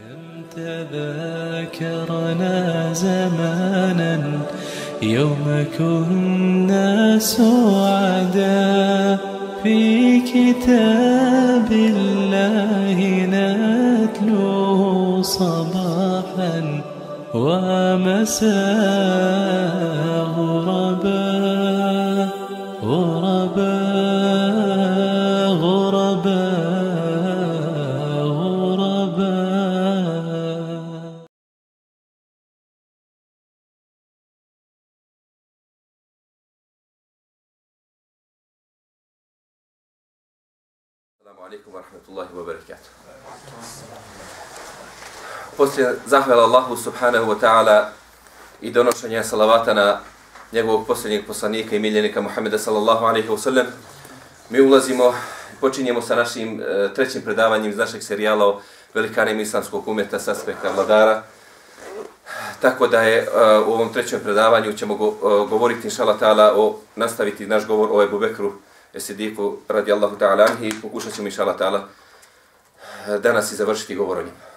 كم تذاكرنا زمانا يوم كنا سعدا في كتاب الله نتلوه صباحا ومساء غربا Poslije zahvala Allahu subhanahu wa ta'ala i donošenja salavata na njegovog posljednjeg poslanika i miljenika Muhammeda sallallahu alaihi wa sallam, mi ulazimo, počinjemo sa našim e, trećim predavanjem iz našeg serijala o velikanim islamskog umeta s aspekta vladara. Tako da je e, u ovom trećem predavanju ćemo go, e, govoriti inšala ta'ala o nastaviti naš govor o Ebu Bekru Esidiku radijallahu ta'ala anhi i pokušat ćemo inšala ta'ala danas i završiti govor o njima.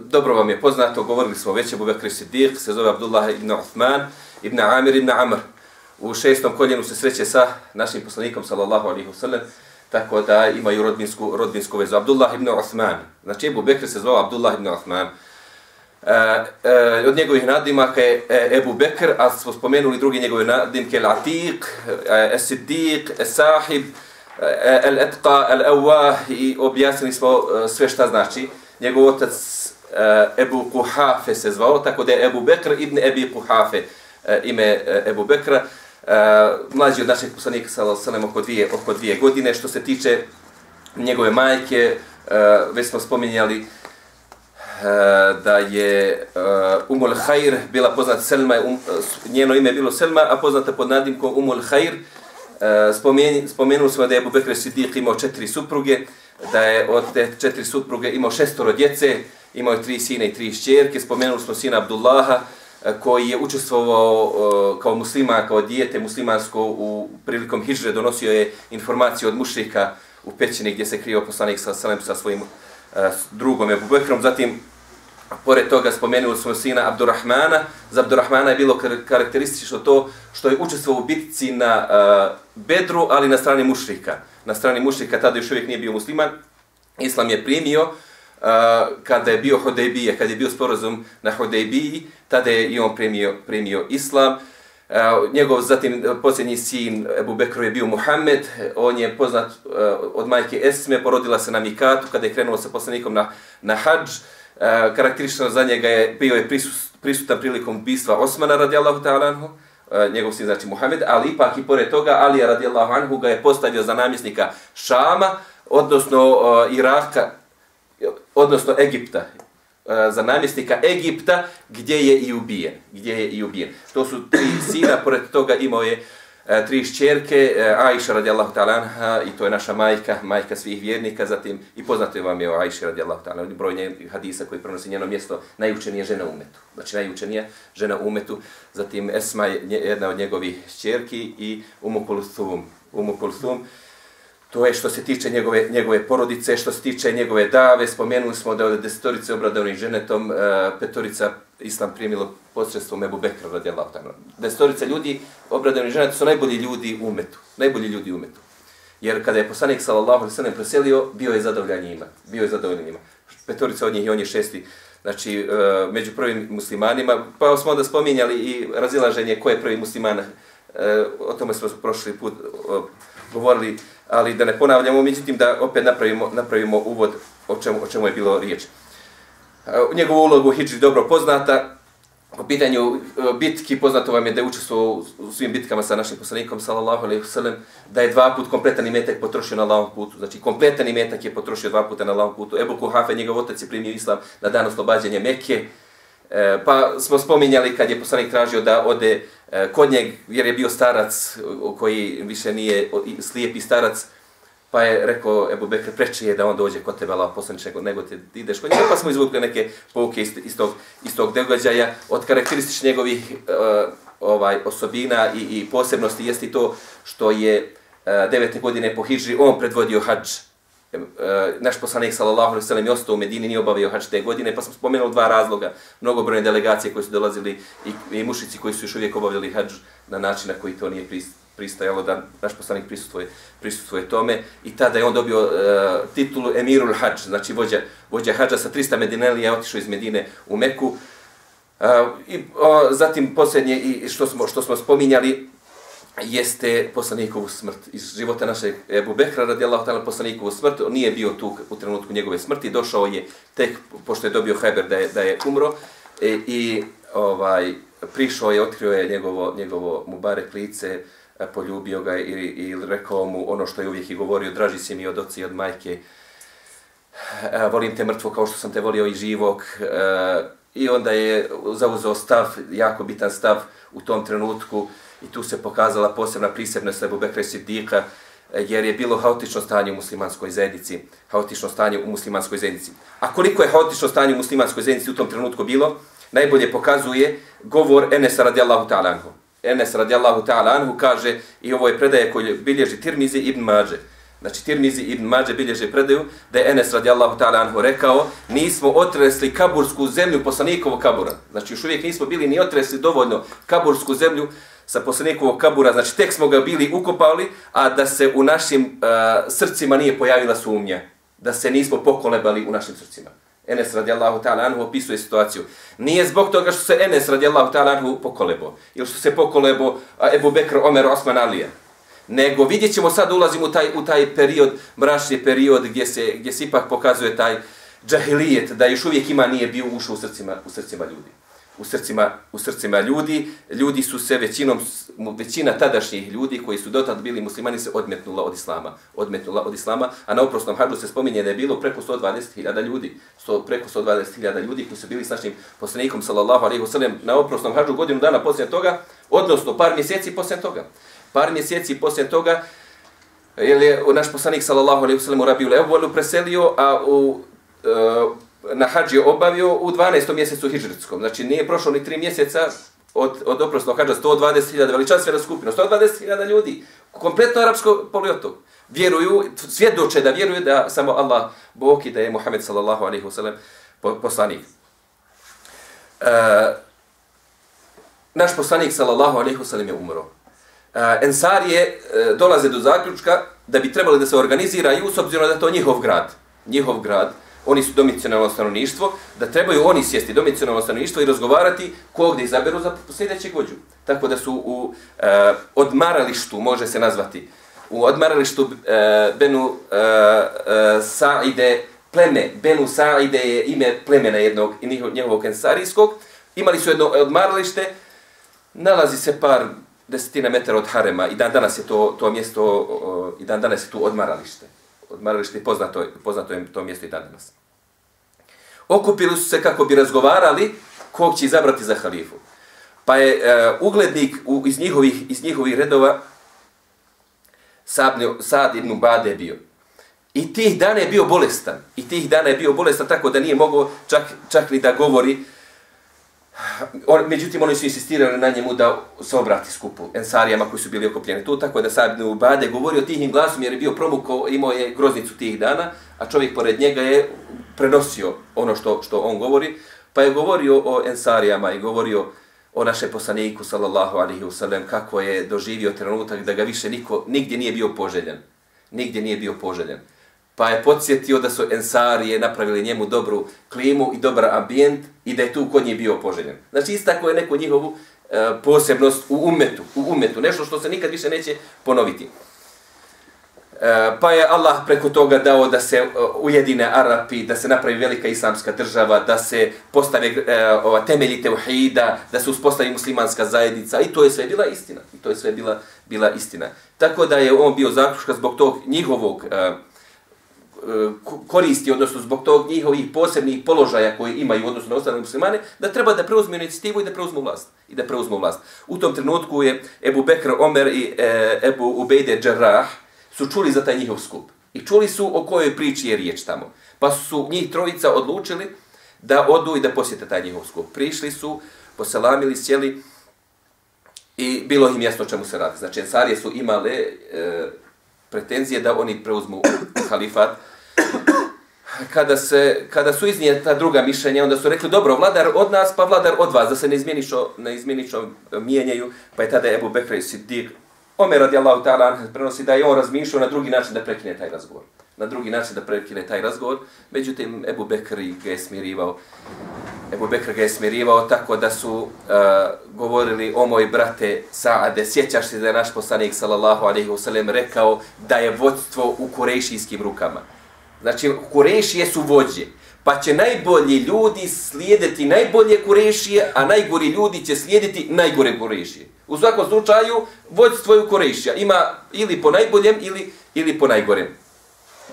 Dobro vam je poznato, govorili smo već, Abu Bakr Sidik, se zove Abdullah ibn Uthman, ibn Amir ibn Amr. U šestom koljenu se sreće sa našim poslanikom, sallallahu alaihi wasallam, tako da imaju rodbinsku, rodbinsku vezu. Abdullah ibn Uthman. Znači, Ebu Bekr se zvao Abdullah ibn Uthman. E, e, od njegovih nadimaka je Ebu Bekr, a smo spomenuli drugi njegove nadimke, Al-Atiq, Es-Siddiq, Es-Sahib, El-Etqa, El-Awah i objasnili smo e, sve šta znači. Njegov otac Eh, Ebu Kuhafe se zvao, tako da je Ebu Bekr ibn Ebi Kuhafe eh, ime eh, Ebu Bekra. Mlađi od našeg poslanika sallam oko dvije, oko dvije godine. Što se tiče njegove majke, već smo spominjali da je Umul Khair bila poznata Selma, um, njeno ime je bilo Selma, a poznata pod nadimkom Umul Khair. Spomenuli smo da je Ebu Bekr Siddiq imao četiri supruge, da je od te četiri supruge imao šestoro djece, imao je tri sina i tri šćerke. Spomenuli smo sina Abdullaha, eh, koji je učestvovao eh, kao muslima, kao dijete muslimansko u prilikom hijdže, donosio je informacije od mušrika u pećini gdje se krio poslanik sa, sa svojim eh, drugom Ebu Bekrom. Zatim, pored toga spomenuli smo sina Abdurrahmana. Za Abdurrahmana je bilo karakteristično to što je učestvovao u bitci na Bedru, ali na strani mušrika. Na strani mušrika tada još uvijek nije bio musliman. Islam je primio uh, Eh, kada je bio Hodejbije, kada je bio sporazum na Hodejbiji, tada je i on primio, primio Islam. Eh, njegov zatim posljednji sin Ebu Bekru je bio Muhammed, on je poznat eh, od majke Esme, porodila se na Mikatu kada je krenuo sa poslanikom na, na hađ. Karakteristično za njega je bio je prisut, prisutan prilikom ubistva Osmana radijallahu ta'ala anhu, njegov sin znači Muhammed, ali ipak i pored toga Alija radijallahu anhu ga je postavio za namjesnika Šama, odnosno Iraka, odnosno Egipta, e, za namjesnika Egipta gdje je i ubijen. Gdje je i ubijen. To su tri sina, pored toga imao je e, tri šćerke, e, Aisha radijallahu ta'ala anha, i to je naša majka, majka svih vjernika, zatim i poznato je vam je o Aisha radijallahu ta'ala, broj njenih hadisa koji pronosi njeno mjesto, najučenije žena u umetu. Znači najučenija žena u umetu, zatim Esma je jedna od njegovih šćerki i Umu Kulthum. Umu Kulthum, To je što se tiče njegove, njegove porodice, što se tiče njegove dave. Spomenuli smo da je od desetorice obradovnih ženetom, uh, petorica islam primilo posredstvom Ebu Bekra radijallahu ta'ala. Desetorica ljudi obradovnih ženeta su najbolji ljudi u umetu. Najbolji ljudi u umetu. Jer kada je poslanik sallallahu alaihi sallam preselio, bio je zadovoljan njima. Bio je zadovoljan njima. Petorica od njih i on je šesti. Znači, e, među prvim muslimanima. Pa smo onda spominjali i razilaženje ko je prvi musliman. E, o tome smo prošli put govorili ali da ne ponavljamo, međutim da opet napravimo, napravimo uvod o čemu, o čemu je bilo riječ. E, njegovu ulogu Hidži dobro poznata, po pitanju e, bitki poznato vam je da je učestvo u svim bitkama sa našim poslanikom, sallallahu alaihi wasallam, da je dva put kompletan imetak potrošio na Allahom putu. Znači, kompletan imetak je potrošio dva puta na Allahom putu. Ebu Kuhafe, njegov otac je primio islam na dan oslobađanja Mekke. E, pa smo spominjali kad je poslanik tražio da ode e, kod njeg, jer je bio starac e, koji više nije slijepi starac, pa je rekao Ebu Bekr, preče je da on dođe kod tebe, Allah poslaniče, nego te ideš kod njega, pa smo izvukli neke pouke iz, iz, tog, iz tog događaja. Od karakterističnih njegovih e, ovaj osobina i, i posebnosti jeste to što je uh, devete godine po Hidži on predvodio hađ e, naš poslanik sallallahu alejhi ve sellem je ostao u Medini, nije obavio hadž te godine, pa sam spomenuo dva razloga, mnogobrojne delegacije koje su dolazili i, i mušici koji su još uvijek obavljali hadž na način na koji to nije pristajalo da naš poslanik prisustvuje, prisustvuje tome i tada je on dobio uh, titulu Emirul Hadž, znači vođa, vođa hadža sa 300 Medinelija, otišao iz Medine u Meku. Uh, i, uh, zatim posljednje i što smo, što smo spominjali, jeste poslanikovu smrt iz života našeg Ebu Bekra radijallahu ta'ala poslanikovu smrt. On nije bio tu u trenutku njegove smrti, došao je tek pošto je dobio Heber da je, da je umro e, i ovaj prišao je, otkrio je njegovo, njegovo Mubarek lice, poljubio ga i, i rekao mu ono što je uvijek i govorio, draži si mi od oci i od majke, e, volim te mrtvo kao što sam te volio i živog. E, I onda je zauzeo stav, jako bitan stav u tom trenutku, i tu se pokazala posebna prisebnost Ebu Bekra Siddiqa, e, jer je bilo haotično stanje u muslimanskoj zajednici, haotično stanje u muslimanskoj zajednici. A koliko je haotično stanje u muslimanskoj zajednici u tom trenutku bilo, najbolje pokazuje govor Enesa radijallahu ta'ala anhu. Enes radijallahu ta'ala anhu kaže, i ovo je predaje koji bilježi Tirmizi ibn Mađe, Znači, Tirmizi ibn Mađe bilježe predaju da je Enes radijallahu ta'ala anhu rekao nismo otresli kabursku zemlju poslanikovog kabura. Znači, još uvijek nismo bili ni otresli dovoljno kabursku zemlju sa poslanikovog kabura, znači tek smo ga bili ukopali, a da se u našim uh, srcima nije pojavila sumnja, da se nismo pokolebali u našim srcima. Enes radijallahu ta'ala anhu opisuje situaciju. Nije zbog toga što se Enes radijallahu ta'ala anhu pokolebo, ili što se pokolebo Ebu Bekr, Omer, Osman, Alija. Nego vidjet ćemo sad ulazimo u taj, u taj period, mračni period gdje se, gdje se ipak pokazuje taj džahilijet, da još uvijek ima nije bio ušao u srcima, u srcima ljudi u srcima, u srcima ljudi. Ljudi su se većinom, većina tadašnjih ljudi koji su dotad bili muslimani se odmetnula od islama. Odmetnula od islama, a na oprosnom hađu se spominje da je bilo preko 120.000 ljudi. Sto, preko 120.000 ljudi koji su bili s našim poslanikom, sallallahu alaihi wasallam, na oprosnom hađu godinu dana poslije toga, odnosno par mjeseci poslije toga. Par mjeseci poslije toga, jer je naš poslanik, sallallahu alaihi wasallam, u Rabiju Levolu preselio, a u, uh, na hađi obavio u 12. mjesecu hijđritskom. Znači nije prošlo ni tri mjeseca od, od oprosnog hađa 120.000 veličanstvena skupina, 120.000 ljudi, kompletno arapsko poliotok. Vjeruju, svjedoče da vjeruju da samo Allah Bog i da je Muhammed sallallahu alaihi wasallam poslanik. E, naš poslanik sallallahu alaihi wasallam je umro. E, Ensarije e, dolaze do zaključka da bi trebali da se organiziraju s obzirom da to njihov grad. Njihov grad oni su domicijalno stanovništvo, da trebaju oni sjesti domicijalno stanovništvo i razgovarati kog da izaberu za sljedećeg vođu. Tako da su u e, odmaralištu, može se nazvati, u odmaralištu e, Benu e, e, Saide, pleme, Benu Saide je ime plemena jednog i njihovog ensarijskog, imali su jedno odmaralište, nalazi se par desetina metara od Harema i dan danas je to, to mjesto, o, i dan danas je tu odmaralište odmaralište poznato, poznato je to mjesto i dan danas. Okupili su se kako bi razgovarali kog će izabrati za halifu. Pa je e, uglednik u, iz, njihovih, iz njihovih redova Sad, Sad ibn Bade bio. I tih dana je bio bolestan. I tih dana je bio bolestan tako da nije mogao čak, čak ni da govori On, međutim, oni su insistirali na njemu da se obrati skupu ensarijama koji su bili okopljeni tu, tako da sad u Bade govorio tihim glasom jer je bio promukao, imao je groznicu tih dana, a čovjek pored njega je prenosio ono što, što on govori, pa je govorio o ensarijama i govorio o našem poslaniku, sallallahu alihi wasallam, kako je doživio trenutak da ga više niko, nigdje nije bio poželjen. Nigdje nije bio poželjen pa je podsjetio da su Ensarije napravili njemu dobru klimu i dobar ambijent i da je tu kod njih bio poželjen. Znači, istako je neku njihovu e, posebnost u umetu, u umetu, nešto što se nikad više neće ponoviti. E, pa je Allah preko toga dao da se e, ujedine Arapi, da se napravi velika islamska država, da se postave e, ova, temelji teuhida, da se uspostavi muslimanska zajednica i to je sve bila istina. I to je sve bila, bila istina. Tako da je on bio zaključka zbog tog njihovog e, Eh, koristi, odnosno zbog tog njihovih posebnih položaja koji imaju u odnosu na ostale muslimane, da treba da preuzmu inicijativu i da preuzmu vlast. I da preuzmu vlast. U tom trenutku je Ebu Bekr, Omer i e, Ebu Ubejde Džarrah su čuli za taj njihov skup. I čuli su o kojoj priči je riječ tamo. Pa su njih trojica odlučili da odu i da posjete taj njihov skup. Prišli su, poselamili, sjeli i bilo im jasno čemu se radi. Znači, Ensarije su imale e, pretenzije da oni preuzmu halifat, kada, se, kada su iznijeta druga mišljenja, onda su rekli, dobro, vladar od nas, pa vladar od vas, da se ne izmjeničo, ne izmjeničo e, mijenjaju, pa je tada Ebu Bekr i Siddiq, Omer radijallahu ta'ala prenosi da je on razmišljao na drugi način da prekine taj razgovor. Na drugi način da prekine taj razgovor. Međutim, Ebu Bekr ga je smirivao. Ebu Bekr ga je smirivao tako da su uh, govorili o moj brate Saade, sjećaš se da je naš poslanik sallallahu alaihi wasallam rekao da je vodstvo u korejšijskim rukama. Znači, kurešije su vođe. Pa će najbolji ljudi slijediti najbolje kurešije, a najgori ljudi će slijediti najgore kurešije. U svakom slučaju, vođstvo je u kurešija. Ima ili po najboljem ili, ili po najgorem.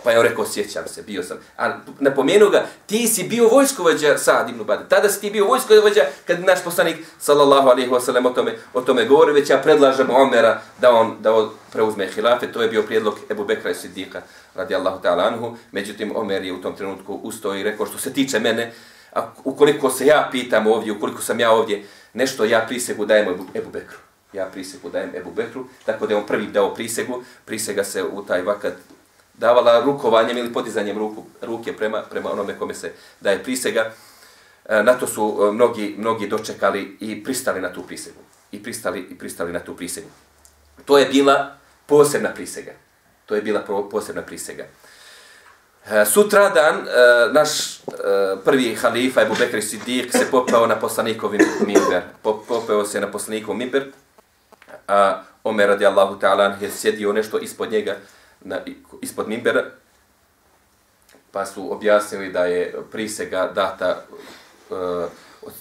Pa je on rekao, sjećam se, bio sam. A napomenu ga, ti si bio vojskovođa Sad ibn Ubade. Tada si ti bio vojskovođa kad naš poslanik, sallallahu alaihi wasallam, o tome, o tome govori, već ja predlažem Omera da on, da on preuzme hilafe. To je bio prijedlog Ebu Bekra i Siddiqa, radijallahu ta'ala anhu. Međutim, Omer je u tom trenutku ustao i rekao, što se tiče mene, a ukoliko se ja pitam ovdje, ukoliko sam ja ovdje, nešto ja prisegu dajem Ebu, Ebu Bekru. Ja prisegu dajem Ebu Bekru, tako da je on prvi dao prisegu. Prisega se u taj vakat davala rukovanjem ili podizanjem ruku, ruke prema, prema onome kome se daje prisega. E, na to su e, mnogi, mnogi dočekali i pristali na tu prisegu. I pristali, i pristali na tu prisegu. To je bila posebna prisega. To je bila posebna prisega. E, Sutra dan naš prvi halifa Ebu Bekri Siddiq se popao na poslanikov mimber. Popeo se na poslanikov mimber. A Omer radijallahu ta'ala je sjedio nešto ispod njega na, ispod Mimbera, pa su objasnili da je prisega data uh,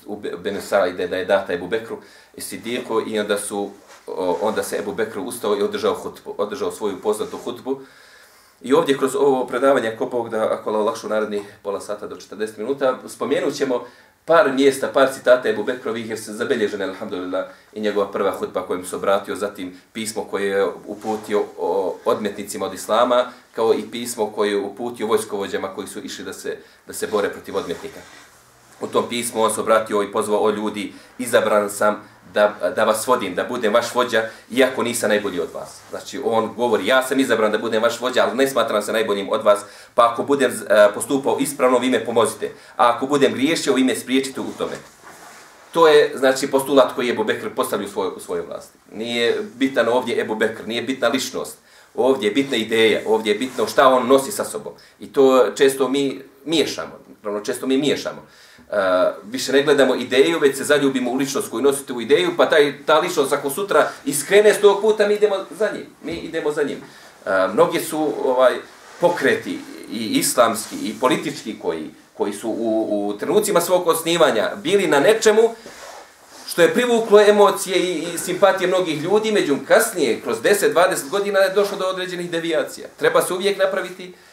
u Benusara ide da je data Ebu Bekru i Sidiku i onda su onda se Ebu Bekru ustao i održao hutbu, održao svoju poznatu hutbu. I ovdje kroz ovo predavanje, ako Bog da, ako lakšu naredni pola sata do 40 minuta, spomenut ćemo par mjesta, par citata Ebu Bekrovih jer se zabelježene, alhamdulillah, i njegova prva hutba kojim se obratio, zatim pismo koje je uputio odmetnicima od Islama, kao i pismo koje je uputio vojskovođama koji su išli da se, da se bore protiv odmetnika. U tom pismu on se obratio i pozvao o ljudi, izabran sam da, da vas vodim, da budem vaš vođa, iako nisam najbolji od vas. Znači, on govori, ja sam izabran da budem vaš vođa, ali ne smatram se najboljim od vas, pa ako budem uh, postupao ispravno, vi me pomozite. A ako budem griješio, vi me spriječite u tome. To je, znači, postulat koji je Ebu Bekr postavio u svojoj, u svojoj vlasti. Nije bitan ovdje Ebu Bekr, nije bitna ličnost. Ovdje je bitna ideja, ovdje je bitno šta on nosi sa sobom. I to često mi miješamo, ravno često mi miješamo. Uh, Eh, više ne gledamo ideju, već se zaljubimo u ličnost koju nosite u ideju, pa taj, ta ličnost ako sutra iskrene s tog puta, mi idemo za njim. Mi idemo za njim. Uh, mnogi su ovaj pokreti i islamski i politički koji, koji su u, u trenucima svog osnivanja bili na nečemu što je privuklo emocije i, i simpatije mnogih ljudi, međutim kasnije, kroz 10-20 godina je došlo do određenih devijacija. Treba se uvijek napraviti uh,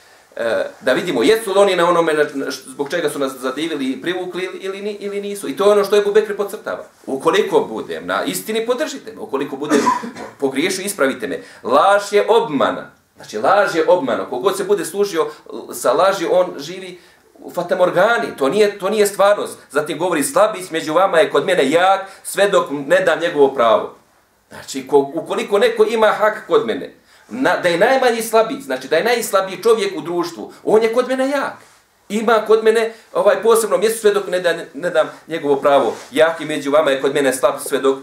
da vidimo jesu li oni na onome zbog čega su nas zadivili i privukli ili, ili, nisu. I to je ono što je Bubekri podcrtava. Ukoliko budem na istini, podržite me. Ukoliko budem pogriješio, ispravite me. Laž je obmana. Znači, laž je obmana. Kogod se bude služio sa laži, on živi u fatamorgani, to nije, to nije stvarnost. Zatim govori, slabić među vama je kod mene jak, sve dok ne dam njegovo pravo. Znači, ko, ukoliko neko ima hak kod mene, na, da je najmanji slabić, znači da je najslabiji čovjek u društvu, on je kod mene jak. Ima kod mene ovaj posebno mjesto sve dok ne, da, ne dam njegovo pravo. Jak i među vama je kod mene slab sve dok,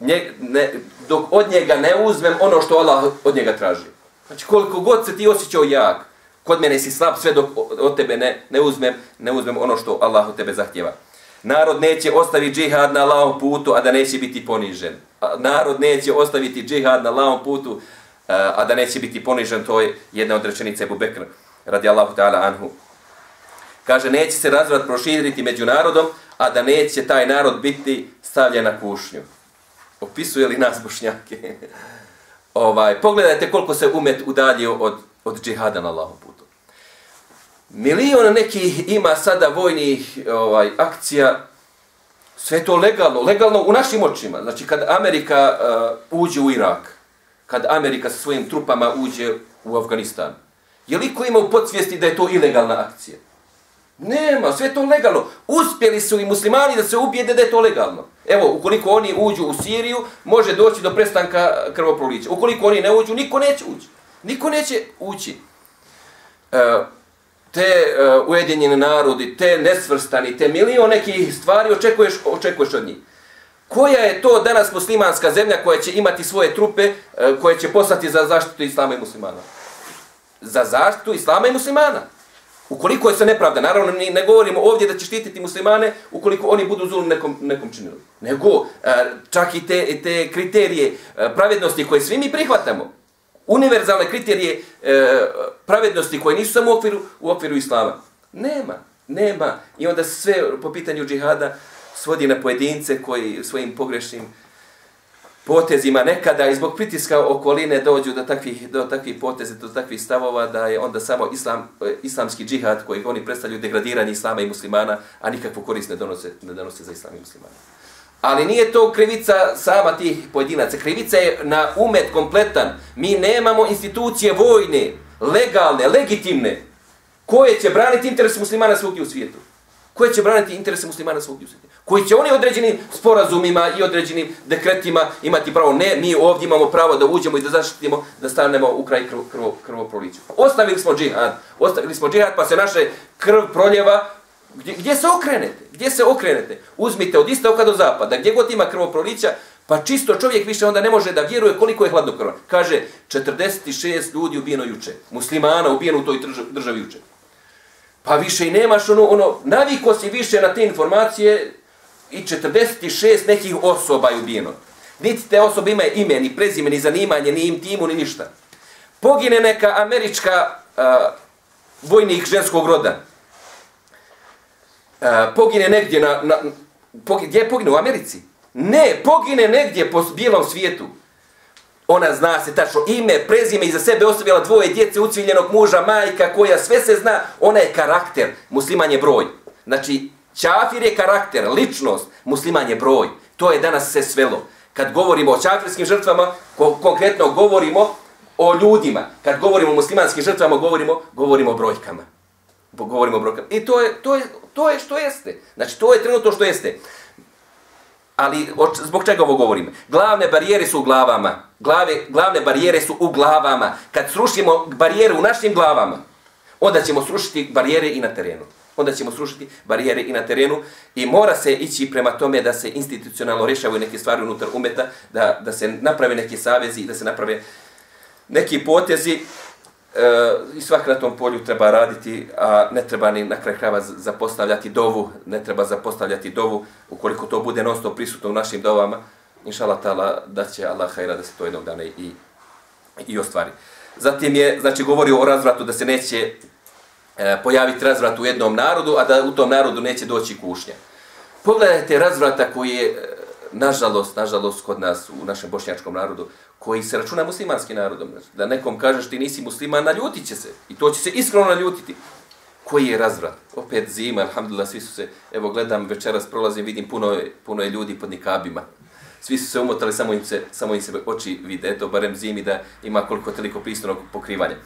nje, ne, dok od njega ne uzmem ono što Allah od njega traži. Znači koliko god se ti osjećao jak, kod mene si slab sve dok od tebe ne, ne uzmem, ne uzmem ono što Allah od tebe zahtjeva. Narod neće ostaviti džihad na lavom putu, a da neće biti ponižen. Narod neće ostaviti džihad na lavom putu, a da neće biti ponižen, to je jedna od rečenica Ebu Bekr, radi Allahu ta'ala anhu. Kaže, neće se razvrat proširiti među narodom, a da neće taj narod biti stavljen na kušnju. Opisuje li nas bošnjake? ovaj, pogledajte koliko se umet udaljio od, od džihada na Allahom putu. Milion nekih ima sada vojnih ovaj akcija, sve to legalno, legalno u našim očima. Znači, kad Amerika uh, uđe u Irak, kad Amerika sa svojim trupama uđe u Afganistan, je li ko ima u podsvijesti da je to ilegalna akcija? Nema, sve to legalno. Uspjeli su i muslimani da se ubijede da je to legalno. Evo, ukoliko oni uđu u Siriju, može doći do prestanka krvoprolića. Ukoliko oni ne uđu, niko neće ući. Niko neće ući. E, te uh, ujedinjeni narodi, te nesvrstani, te milion nekih stvari očekuješ, očekuješ od njih. Koja je to danas muslimanska zemlja koja će imati svoje trupe, e, koje će poslati za zaštitu islama i muslimana? Za zaštitu islama i muslimana. Ukoliko je se nepravda, naravno ne, ne govorimo ovdje da će štititi muslimane ukoliko oni budu zulum nekom, nekom činili. Nego e, čak i te, te kriterije e, pravednosti koje svi mi prihvatamo, univerzalne kriterije pravednosti koje nisu samo u okviru, u okviru islama. Nema, nema. I onda sve po pitanju džihada svodi na pojedince koji svojim pogrešnim potezima nekada i zbog pritiska okoline dođu do takvih, do takvih poteze, do takvih stavova da je onda samo islam, e, islamski džihad koji oni predstavljaju degradiranje islama i muslimana, a nikakvu korist ne donose, ne donose za islam i muslimana. Ali nije to krivica sama tih pojedinaca. Krivica je na umet kompletan. Mi nemamo institucije vojne, legalne, legitimne, koje će braniti interes muslimana svugdje u svijetu. Koje će braniti interese muslimana svugdje u svijetu. Koji će oni određenim sporazumima i određenim dekretima imati pravo. Ne, mi ovdje imamo pravo da uđemo i da zaštitimo, da stanemo u kraj krvo, krvo, krvoproliću. Ostavili smo džihad. Ostavili smo džihad pa se naše krv proljeva Gdje, gdje se okrenete? Gdje se okrenete? Uzmite od istoka do zapada, gdje god ima krvoprolića, pa čisto čovjek više onda ne može da vjeruje koliko je hladno krva. Kaže, 46 ljudi ubijeno juče. Muslimana ubijeno u toj državi juče. Pa više i nemaš ono, ono, naviko si više na te informacije i 46 nekih osoba je ubijeno. Niti te osobe imaju ime, ni prezime, ni zanimanje, ni im timu, ni ništa. Pogine neka američka uh, vojnik ženskog roda. Uh, pogine negdje na, na pogine, gdje je pogine? U Americi? Ne, pogine negdje po bijelom svijetu. Ona zna se tačno ime, prezime i za sebe ostavila dvoje djece, ucviljenog muža, majka, koja sve se zna, ona je karakter, musliman je broj. Znači, čafir je karakter, ličnost, musliman je broj. To je danas se svelo. Kad govorimo o čafirskim žrtvama, ko konkretno govorimo o ljudima. Kad govorimo o muslimanskim žrtvama, govorimo, govorimo o brojkama govorimo o brojkama. I to je, to, je, to je što jeste. Znači, to je trenutno što jeste. Ali, zbog čega ovo govorim? Glavne barijere su u glavama. Glave, glavne barijere su u glavama. Kad srušimo barijere u našim glavama, onda ćemo srušiti barijere i na terenu. Onda ćemo srušiti barijere i na terenu i mora se ići prema tome da se institucionalno rješavaju neke stvari unutar umeta, da, da se naprave neki savezi, da se naprave neki potezi E, i svak na tom polju treba raditi, a ne treba ni na kraj krava zapostavljati dovu, ne treba zapostavljati dovu, ukoliko to bude non stop prisutno u našim dovama, inša Allah da će Allah hajra da se to jednog dana i, i ostvari. Zatim je, znači, govorio o razvratu da se neće e, pojaviti razvrat u jednom narodu, a da u tom narodu neće doći kušnja. Pogledajte razvrata koji je, e, nažalost, nažalost, kod nas, u našem bošnjačkom narodu, koji se računa muslimanskim narodom. Znači, da nekom kažeš ti nisi musliman, naljutit će se. I to će se iskreno naljutiti. Koji je razvrat? Opet zima, alhamdulillah, svi su se, evo gledam, večeras prolazim, vidim puno puno je ljudi pod nikabima. Svi su se umotali, samo im se, samo im se oči vide, eto, barem zimi da ima koliko toliko pristojnog pokrivanja.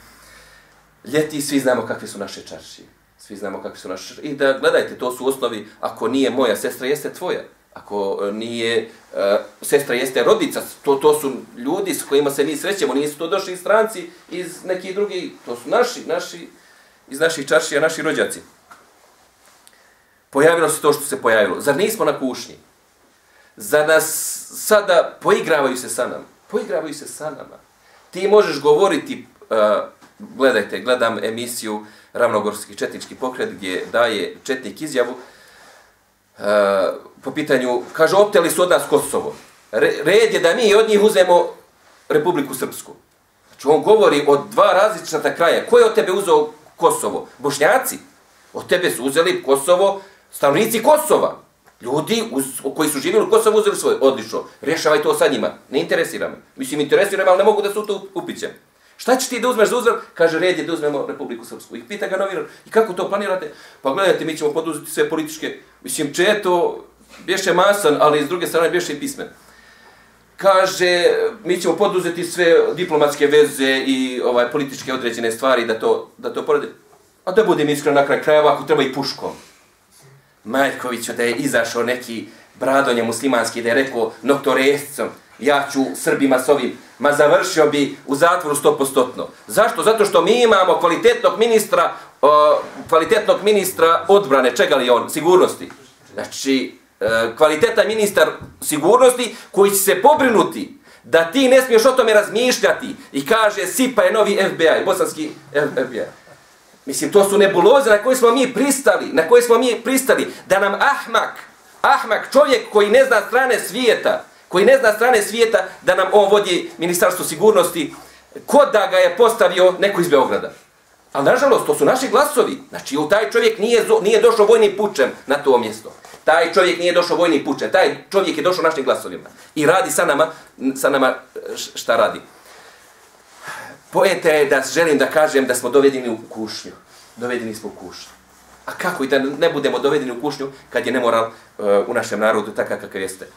Ljeti svi znamo kakve su naše čaršije. Svi znamo kakve su naše čaršije. I da gledajte, to su osnovi, ako nije moja sestra, jeste tvoja ako e, nije uh, sestra jeste rodica, to to su ljudi s kojima se mi srećemo, nisu to došli stranci iz nekih drugih, to su naši, naši iz naših čaršija, naši rođaci. Pojavilo se to što se pojavilo. Zar nismo na kušnji? Za nas sada poigravaju se sa nama. Poigravaju se sa nama. Ti možeš govoriti, uh, gledajte, gledam emisiju Ravnogorski četnički pokret gdje daje četnik izjavu, uh, po pitanju, kaže, opteli su od nas Kosovo. Red je da mi od njih uzmemo Republiku Srpsku. Znači, on govori od dva različita kraja. Ko je od tebe uzeo Kosovo? Bošnjaci. Od tebe su uzeli Kosovo, stanovnici Kosova. Ljudi uz, koji su živjeli u Kosovu uzeli svoje. Odlično. Rješavaj to sa njima. Ne interesira me. Mislim, interesira me, ali ne mogu da su to upiće. Šta ćeš ti da uzmeš za uzor? Kaže, red je da uzmemo Republiku Srpsku. I pita ga novinar, i kako to planirate? Pa gledajte, mi ćemo poduzeti sve političke. Mislim, četo, bješe masan, ali s druge strane bješe i pismen. Kaže, mi ćemo poduzeti sve diplomatske veze i ovaj političke određene stvari da to, da to poradi. A da budem iskren na kraj krajeva, ako treba i puškom. Majković da je izašao neki bradonje muslimanski, da je rekao noktorescom, ja ću Srbima s ovim, ma završio bi u zatvoru stopostotno. Zašto? Zato što mi imamo kvalitetnog ministra o, kvalitetnog ministra odbrane, čega li on, sigurnosti. Znači, kvaliteta kvalitetan ministar sigurnosti koji će se pobrinuti da ti ne smiješ o tome razmišljati i kaže sipa je novi FBI, bosanski FBI. Mislim, to su nebuloze na koje smo mi pristali, na koje smo mi pristali, da nam ahmak, ahmak, čovjek koji ne zna strane svijeta, koji ne zna strane svijeta, da nam on vodi ministarstvo sigurnosti, ko da ga je postavio neko iz Beograda. Ali nažalost, to su naši glasovi. Znači, u taj čovjek nije, nije došao vojnim pučem na to mjesto. Taj čovjek nije došao vojnim pučem. Taj čovjek je došao našim glasovima. I radi sa nama, sa nama šta radi. Poenta je da želim da kažem da smo dovedeni u kušnju. Dovedeni smo u kušnju. A kako i da ne budemo dovedeni u kušnju kad je nemoral uh, u našem narodu takav kakav jeste.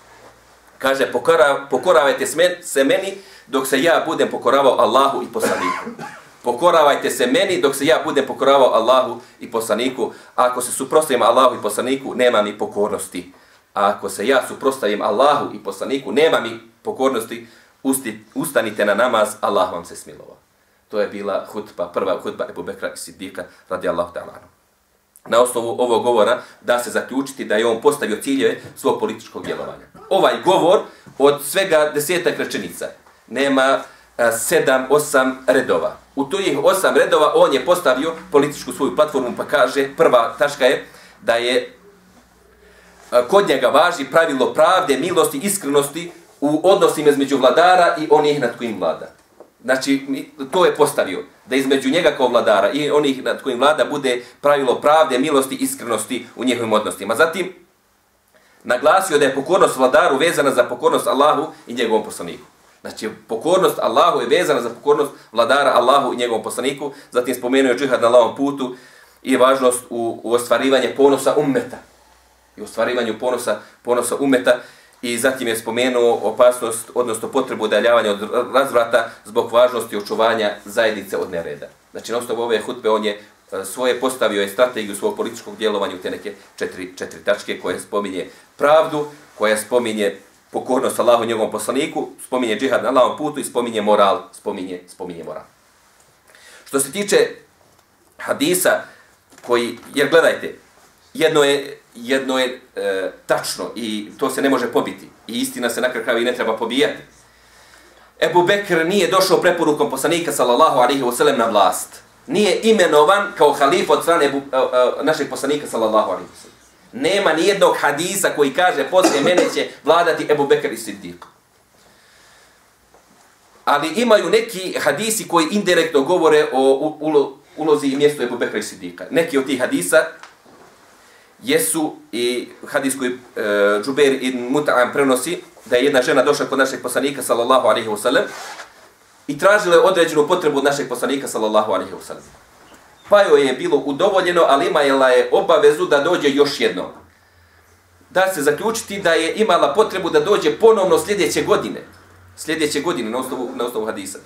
Kaže, pokora, pokoravajte se meni dok se ja budem pokoravao Allahu i poslaniku. Pokoravajte se meni dok se ja budem pokoravao Allahu i poslaniku. Ako se suprostavim Allahu i poslaniku, nema mi pokornosti. A ako se ja suprostavim Allahu i poslaniku, nema mi pokornosti, usti, ustanite na namaz, Allah vam se smilovao. To je bila hutba, prva hutba Ebu Bekra i Sidika radi Allahu ta'ala. Na osnovu ovog govora da se zaključiti da je on postavio ciljeve svog političkog djelovanja. Ovaj govor od svega desetak rečenica nema e, sedam, osam redova. U tih osam redova on je postavio političku svoju platformu pa kaže, prva taška je da je e, kod njega važi pravilo pravde, milosti, iskrenosti u odnosima između vladara i onih nad kojim vlada. Znači, to je postavio, da između njega kao vladara i onih nad kojim vlada bude pravilo pravde, milosti, iskrenosti u njihovim odnosima. Zatim, naglasio da je pokornost vladaru vezana za pokornost Allahu i njegovom poslaniku. Znači, pokornost Allahu je vezana za pokornost vladara Allahu i njegovom poslaniku. Zatim spomenuo je džihad na lavom putu i važnost u, u ostvarivanje ponosa ummeta. I ostvarivanju ponosa, ponosa ummeta. I zatim je spomenuo opasnost, odnosno potrebu udaljavanja od razvrata zbog važnosti očuvanja zajednice od nereda. Znači, na osnovu ove hutbe on je e, svoje postavio je strategiju svog političkog djelovanja u te neke četiri, četiri tačke koje spominje pravdu, koja spominje pokornost Allahu i njegovom poslaniku, spominje džihad na Allahom putu i spominje moral, spominje, spominje moral. Što se tiče hadisa koji, jer gledajte, jedno je, jedno je e, tačno i to se ne može pobiti. I istina se nakrkava i ne treba pobijati. Ebu Bekr nije došao preporukom poslanika sallallahu alaihi wasallam na vlast. Nije imenovan kao halif od strane Ebu, e, e, našeg poslanika sallallahu alaihi wasallam. nema ni jednog hadisa koji kaže poslije mene će vladati Ebu Bekr i Siddiq. Ali imaju neki hadisi koji indirektno govore o ulozi i mjestu Ebu Bekra i Sidika. Neki od tih hadisa jesu i hadis koji e, Džuber i Mut'an prenosi da je jedna žena došla kod našeg poslanika sallallahu alaihi wa sallam i tražila određenu potrebu od našeg poslanika sallallahu alaihi wa sallam pa joj je bilo udovoljeno, ali imala je obavezu da dođe još jedno. Da se zaključiti da je imala potrebu da dođe ponovno sljedeće godine. Sljedeće godine na osnovu, na osnovu hadisa.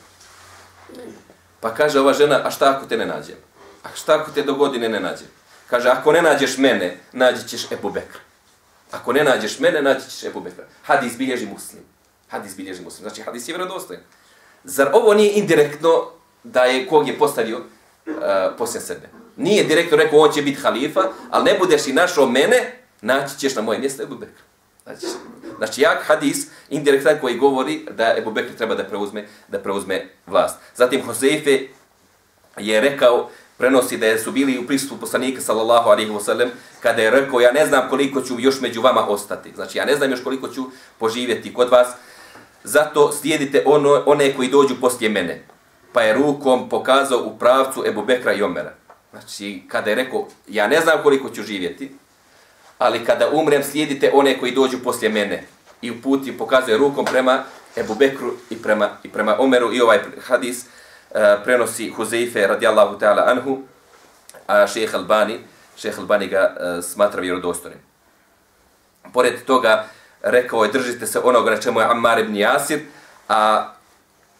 Pa kaže ova žena, a šta ako te ne nađem? A šta ako te do godine ne nađem? Kaže, ako ne nađeš mene, nađi ćeš Ebu Bekra. Ako ne nađeš mene, nađi ćeš Ebu Bekra. Hadis bilježi muslim. Hadis bilježi muslim. Znači, hadis je vjerodostojen. Zar ovo nije indirektno da je kog je postavio uh, poslije sebe. Nije direktno rekao on će biti halifa, ali ne budeš i našao mene, naći ćeš na moje mjesto Ebu Bekra. Znači, znači jak hadis, indirektan koji govori da Ebu Bekr treba da preuzme, da preuzme vlast. Zatim Hoseife je rekao, prenosi da su bili u prisutu poslanika sallallahu alejhi ve sellem kada je rekao, ja ne znam koliko ću još među vama ostati. Znači, ja ne znam još koliko ću poživjeti kod vas, zato slijedite ono, one koji dođu poslije mene pa je rukom pokazao u pravcu Ebu Bekra i Omera. Znači, kada je rekao, ja ne znam koliko ću živjeti, ali kada umrem, slijedite one koji dođu poslije mene. I u puti pokazuje rukom prema Ebu Bekru i prema, i prema Omeru. I ovaj hadis Eh, prenosi Huzeife radijallahu ta'ala anhu, a šeheh Albani, šeheh Albani ga eh, smatra vjerodostojnim. Pored toga, rekao je, držite se onoga na čemu je Ammar ibn Jasir, a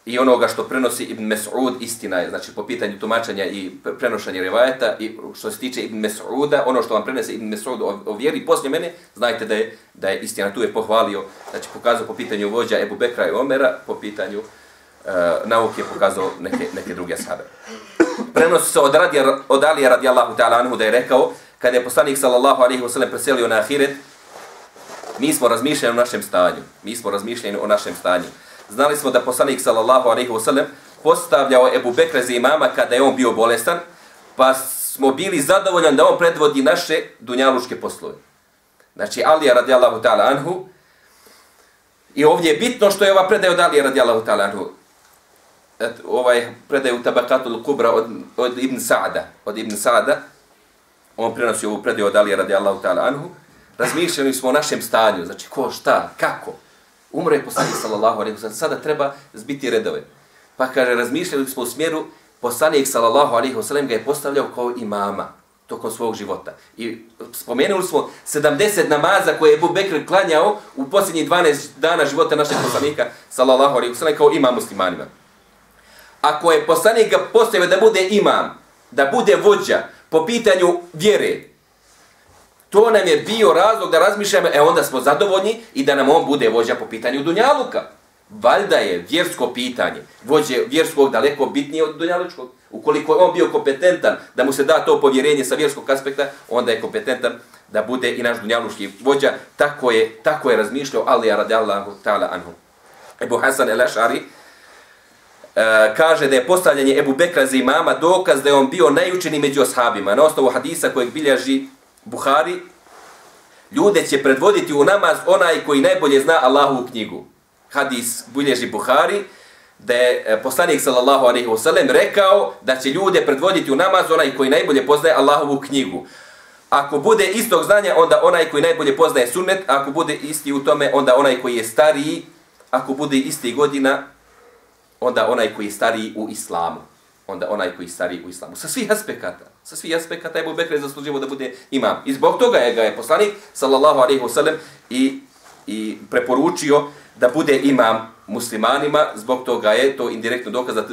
i onoga što prenosi Ibn Mes'ud istina je, znači po pitanju tumačenja i prenošanja rivajeta i što se tiče Ibn Mes'uda, ono što vam prenese Ibn Mes'ud o, o vjeri poslije mene, znajte da je, da je istina, tu je pohvalio, znači pokazao po pitanju vođa Ebu Bekra i Omera, po pitanju Eh, nauke pokazao neke, neke druge sahabe. Prenosi se od, radija, od Alija radijallahu ta'ala anhu da je rekao, kada je poslanik sallallahu alaihi wa sallam preselio na ahiret, mi smo razmišljali o našem stanju. Mi smo razmišljali o našem stanju. Znali smo da poslanik sallallahu alaihi wa sallam postavljao Ebu Bekra za imama kada je on bio bolestan, pa smo bili zadovoljni da on predvodi naše dunjaluške poslove. Znači, Alija radijallahu ta'ala anhu, i ovdje je bitno što je ova predaja od Alija radijallahu ta'ala anhu. Et, ovaj predaju u Tabakatul Kubra od, od Ibn Sa'da, od Ibn Sa'da, on prenosi ovu predaju od Alija radijallahu ta'ala anhu, razmišljali smo o našem stanju, znači ko, šta, kako. Umre je poslanik sallallahu alaihi wasallam, sada treba zbiti redove. Pa kaže, razmišljali smo u smjeru, poslanik sallallahu alaihi wasallam ga je postavljao kao imama tokom svog života. I spomenuli smo 70 namaza koje je Ebu Bekr klanjao u posljednjih 12 dana života našeg poslanika sallallahu alaihi wasallam kao imam muslimanima. Ako je poslanik ga postavio da bude imam, da bude vođa po pitanju vjere, to nam je bio razlog da razmišljamo, e onda smo zadovoljni i da nam on bude vođa po pitanju Dunjaluka. Valjda je vjersko pitanje, vođe vjerskog daleko bitnije od Dunjalučkog. Ukoliko je on bio kompetentan da mu se da to povjerenje sa vjerskog aspekta, onda je kompetentan da bude i naš Dunjalučki vođa. Tako je, tako je razmišljao Alija radijallahu ta'ala anhu. Ebu Hasan el-Ašari, E, kaže da je postavljanje Ebu Bekra za imama dokaz da je on bio najučeni među ashabima. Na osnovu hadisa kojeg bilježi Buhari, ljude će predvoditi u namaz onaj koji najbolje zna Allahu u knjigu. Hadis bilježi Buhari, da je e, poslanik sallallahu alaihi sellem rekao da će ljude predvoditi u namaz onaj koji najbolje poznaje Allahovu knjigu. Ako bude istog znanja, onda onaj koji najbolje poznaje sunnet, ako bude isti u tome, onda onaj koji je stariji, ako bude isti godina, onda onaj koji je stariji u islamu. Onda onaj koji je stariji u islamu. Sa svih aspekata. Sa svih aspekata je Bekr zasluživo da bude imam. I zbog toga je ga je poslanik, sallallahu alaihi wasallam, i, i preporučio da bude imam muslimanima. Zbog toga je to indirektno dokaz da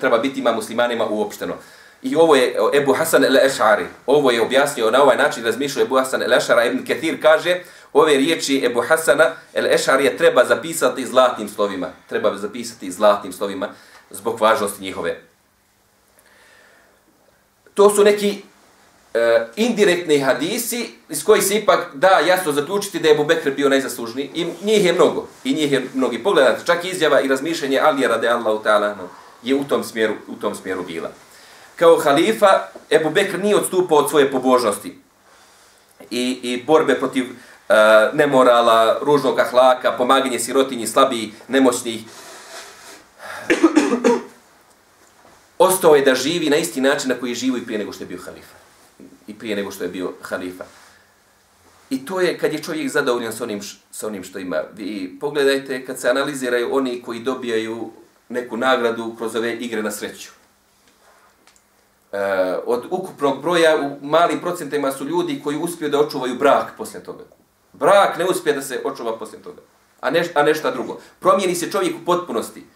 treba biti imam muslimanima uopšteno. I ovo je Ebu Hasan el-Ešari. Ovo je objasnio na ovaj način, razmišljao Ebu Hasan el-Ešara. Ibn Ketir kaže, ove riječi Ebu Hasana el-Ešarija treba zapisati zlatnim slovima. Treba zapisati zlatnim slovima zbog važnosti njihove. To su neki e, indirektni hadisi iz koji se ipak da jasno zaključiti da je Ebu Bekr bio najzaslužniji. I njih je mnogo. I njih je mnogi. Pogledajte, čak izjava i razmišljenje Alija rade Allahu ta'ala je u tom smjeru, u tom smjeru bila. Kao halifa, Ebu Bekr nije odstupao od svoje pobožnosti i, i borbe protiv Eh, nemorala, ružnog ahlaka, pomaganje sirotinji, slabiji, nemoćnih. Ostao je da živi na isti način na koji je živo i prije nego što je bio halifa. I prije nego što je bio halifa. I to je kad je čovjek zadovoljan sa onim, sa onim što ima. Vi pogledajte kad se analiziraju oni koji dobijaju neku nagradu kroz ove igre na sreću. E, od ukupnog broja u malim procentima su ljudi koji uspiju da očuvaju brak poslije toga. Brak ne uspije da se očuva poslije toga. A, ne, a nešta drugo. Promijeni se čovjek u potpunosti.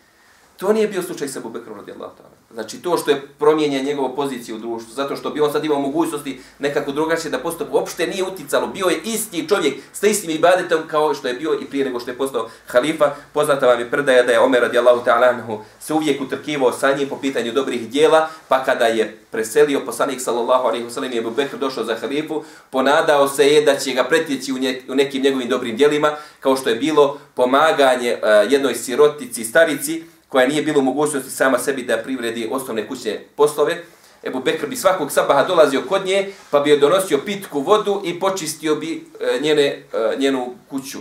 To nije bio slučaj sa Bubekrom radijallahu ta'ala. Znači to što je promijenjen njegovu poziciju u društvu, zato što bi on sad imao mogućnosti nekako drugačije da postupi, uopšte nije uticalo. Bio je isti čovjek sa istim ibadetom kao što je bio i prije nego što je postao halifa. Poznata vam je predaja da je Omer radijallahu ta'ala se uvijek utrkivao sa njim po pitanju dobrih dijela, pa kada je preselio poslanik sallallahu alaihi wasallam i Abu Bekr došao za halifu, ponadao se je da će ga pretjeći u, u nekim njegovim dobrim dijelima, kao što je bilo pomaganje uh, jednoj sirotici, starici, koja nije bilo u mogućnosti sama sebi da privredi osnovne kućne poslove, Ebu Bekr bi svakog sabaha dolazio kod nje, pa bi joj donosio pitku vodu i počistio bi e, njene, e, njenu kuću.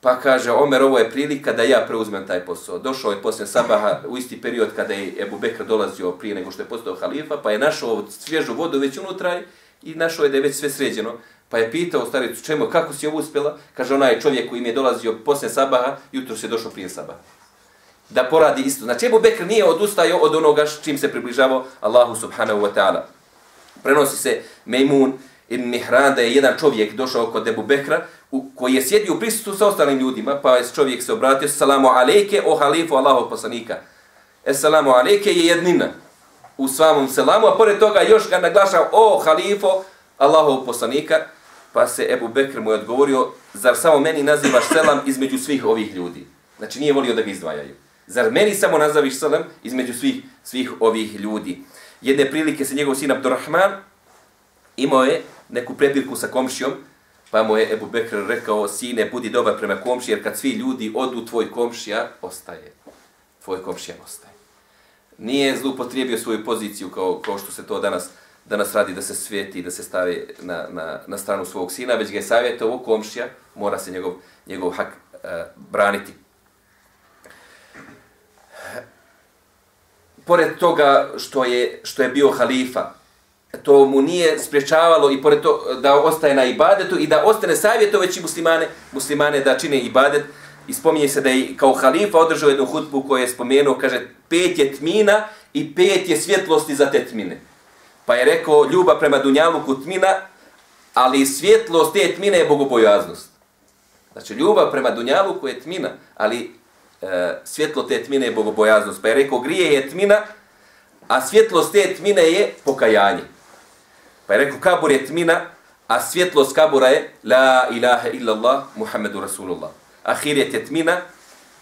Pa kaže, Omer, ovo je prilika da ja preuzmem taj posao. Došao je poslije sabaha u isti period kada je Ebu Bekr dolazio prije nego što je postao halifa, pa je našao svježu vodu već unutra i našao je da je već sve sređeno. Pa je pitao staricu, čemu, kako si ovo uspjela? Kaže, onaj čovjek koji im je dolazio poslije sabaha, jutro se došao prije sabaha da poradi isto. Znači, Ebu Bekr nije odustajao od onoga s čim se približavao Allahu subhanahu wa ta'ala. Prenosi se Mejmun ibn Mihran da je jedan čovjek došao kod Ebu Bekra u, koji je sjedio u prisutu sa ostalim ljudima, pa je čovjek se obratio, salamu alejke o halifu Allahov poslanika. Esselamu alejke je jednina u samom selamu, a pored toga još ga naglašao o halifo Allahov poslanika, pa se Ebu Bekr mu je odgovorio, zar samo meni nazivaš selam između svih ovih ljudi? Znači nije volio da ga izdvajaju. Zar meni samo nazaviš salam između svih, svih ovih ljudi? Jedne prilike se njegov sin Abdurrahman imao je neku prepirku sa komšijom, pa mu je Ebu Bekr rekao, sine, budi dobar prema komšiji, jer kad svi ljudi odu, tvoj komšija ostaje. Tvoj komšija ostaje. Nije zlupotrijebio svoju poziciju kao, kao što se to danas danas radi da se sveti, da se stavi na, na, na stranu svog sina, već ga je savjetovo komšija, mora se njegov, njegov hak uh, braniti. Pored toga što je, što je bio halifa, to mu nije spriječavalo i pored to da ostaje na ibadetu i da ostane savjetoveći muslimane, muslimane da čine ibadet. I spominje se da je kao halifa održao jednu hutbu koju je spomenuo, kaže, pet je tmina i pet je svjetlosti za te tmine. Pa je rekao, ljubav prema Dunjaluku tmina, ali svjetlost te tmine je bogobojaznost. Znači, ljubav prema Dunjaluku je tmina, ali e, svjetlo te tmine je bogobojaznost. Pa je rekao, grije je tmina, a svjetlost te tmine je pokajanje. Pa je rekao, kabur je tmina, a svjetlost kabura je la ilaha illallah Muhammedu Rasulullah. Ahiret je tmina,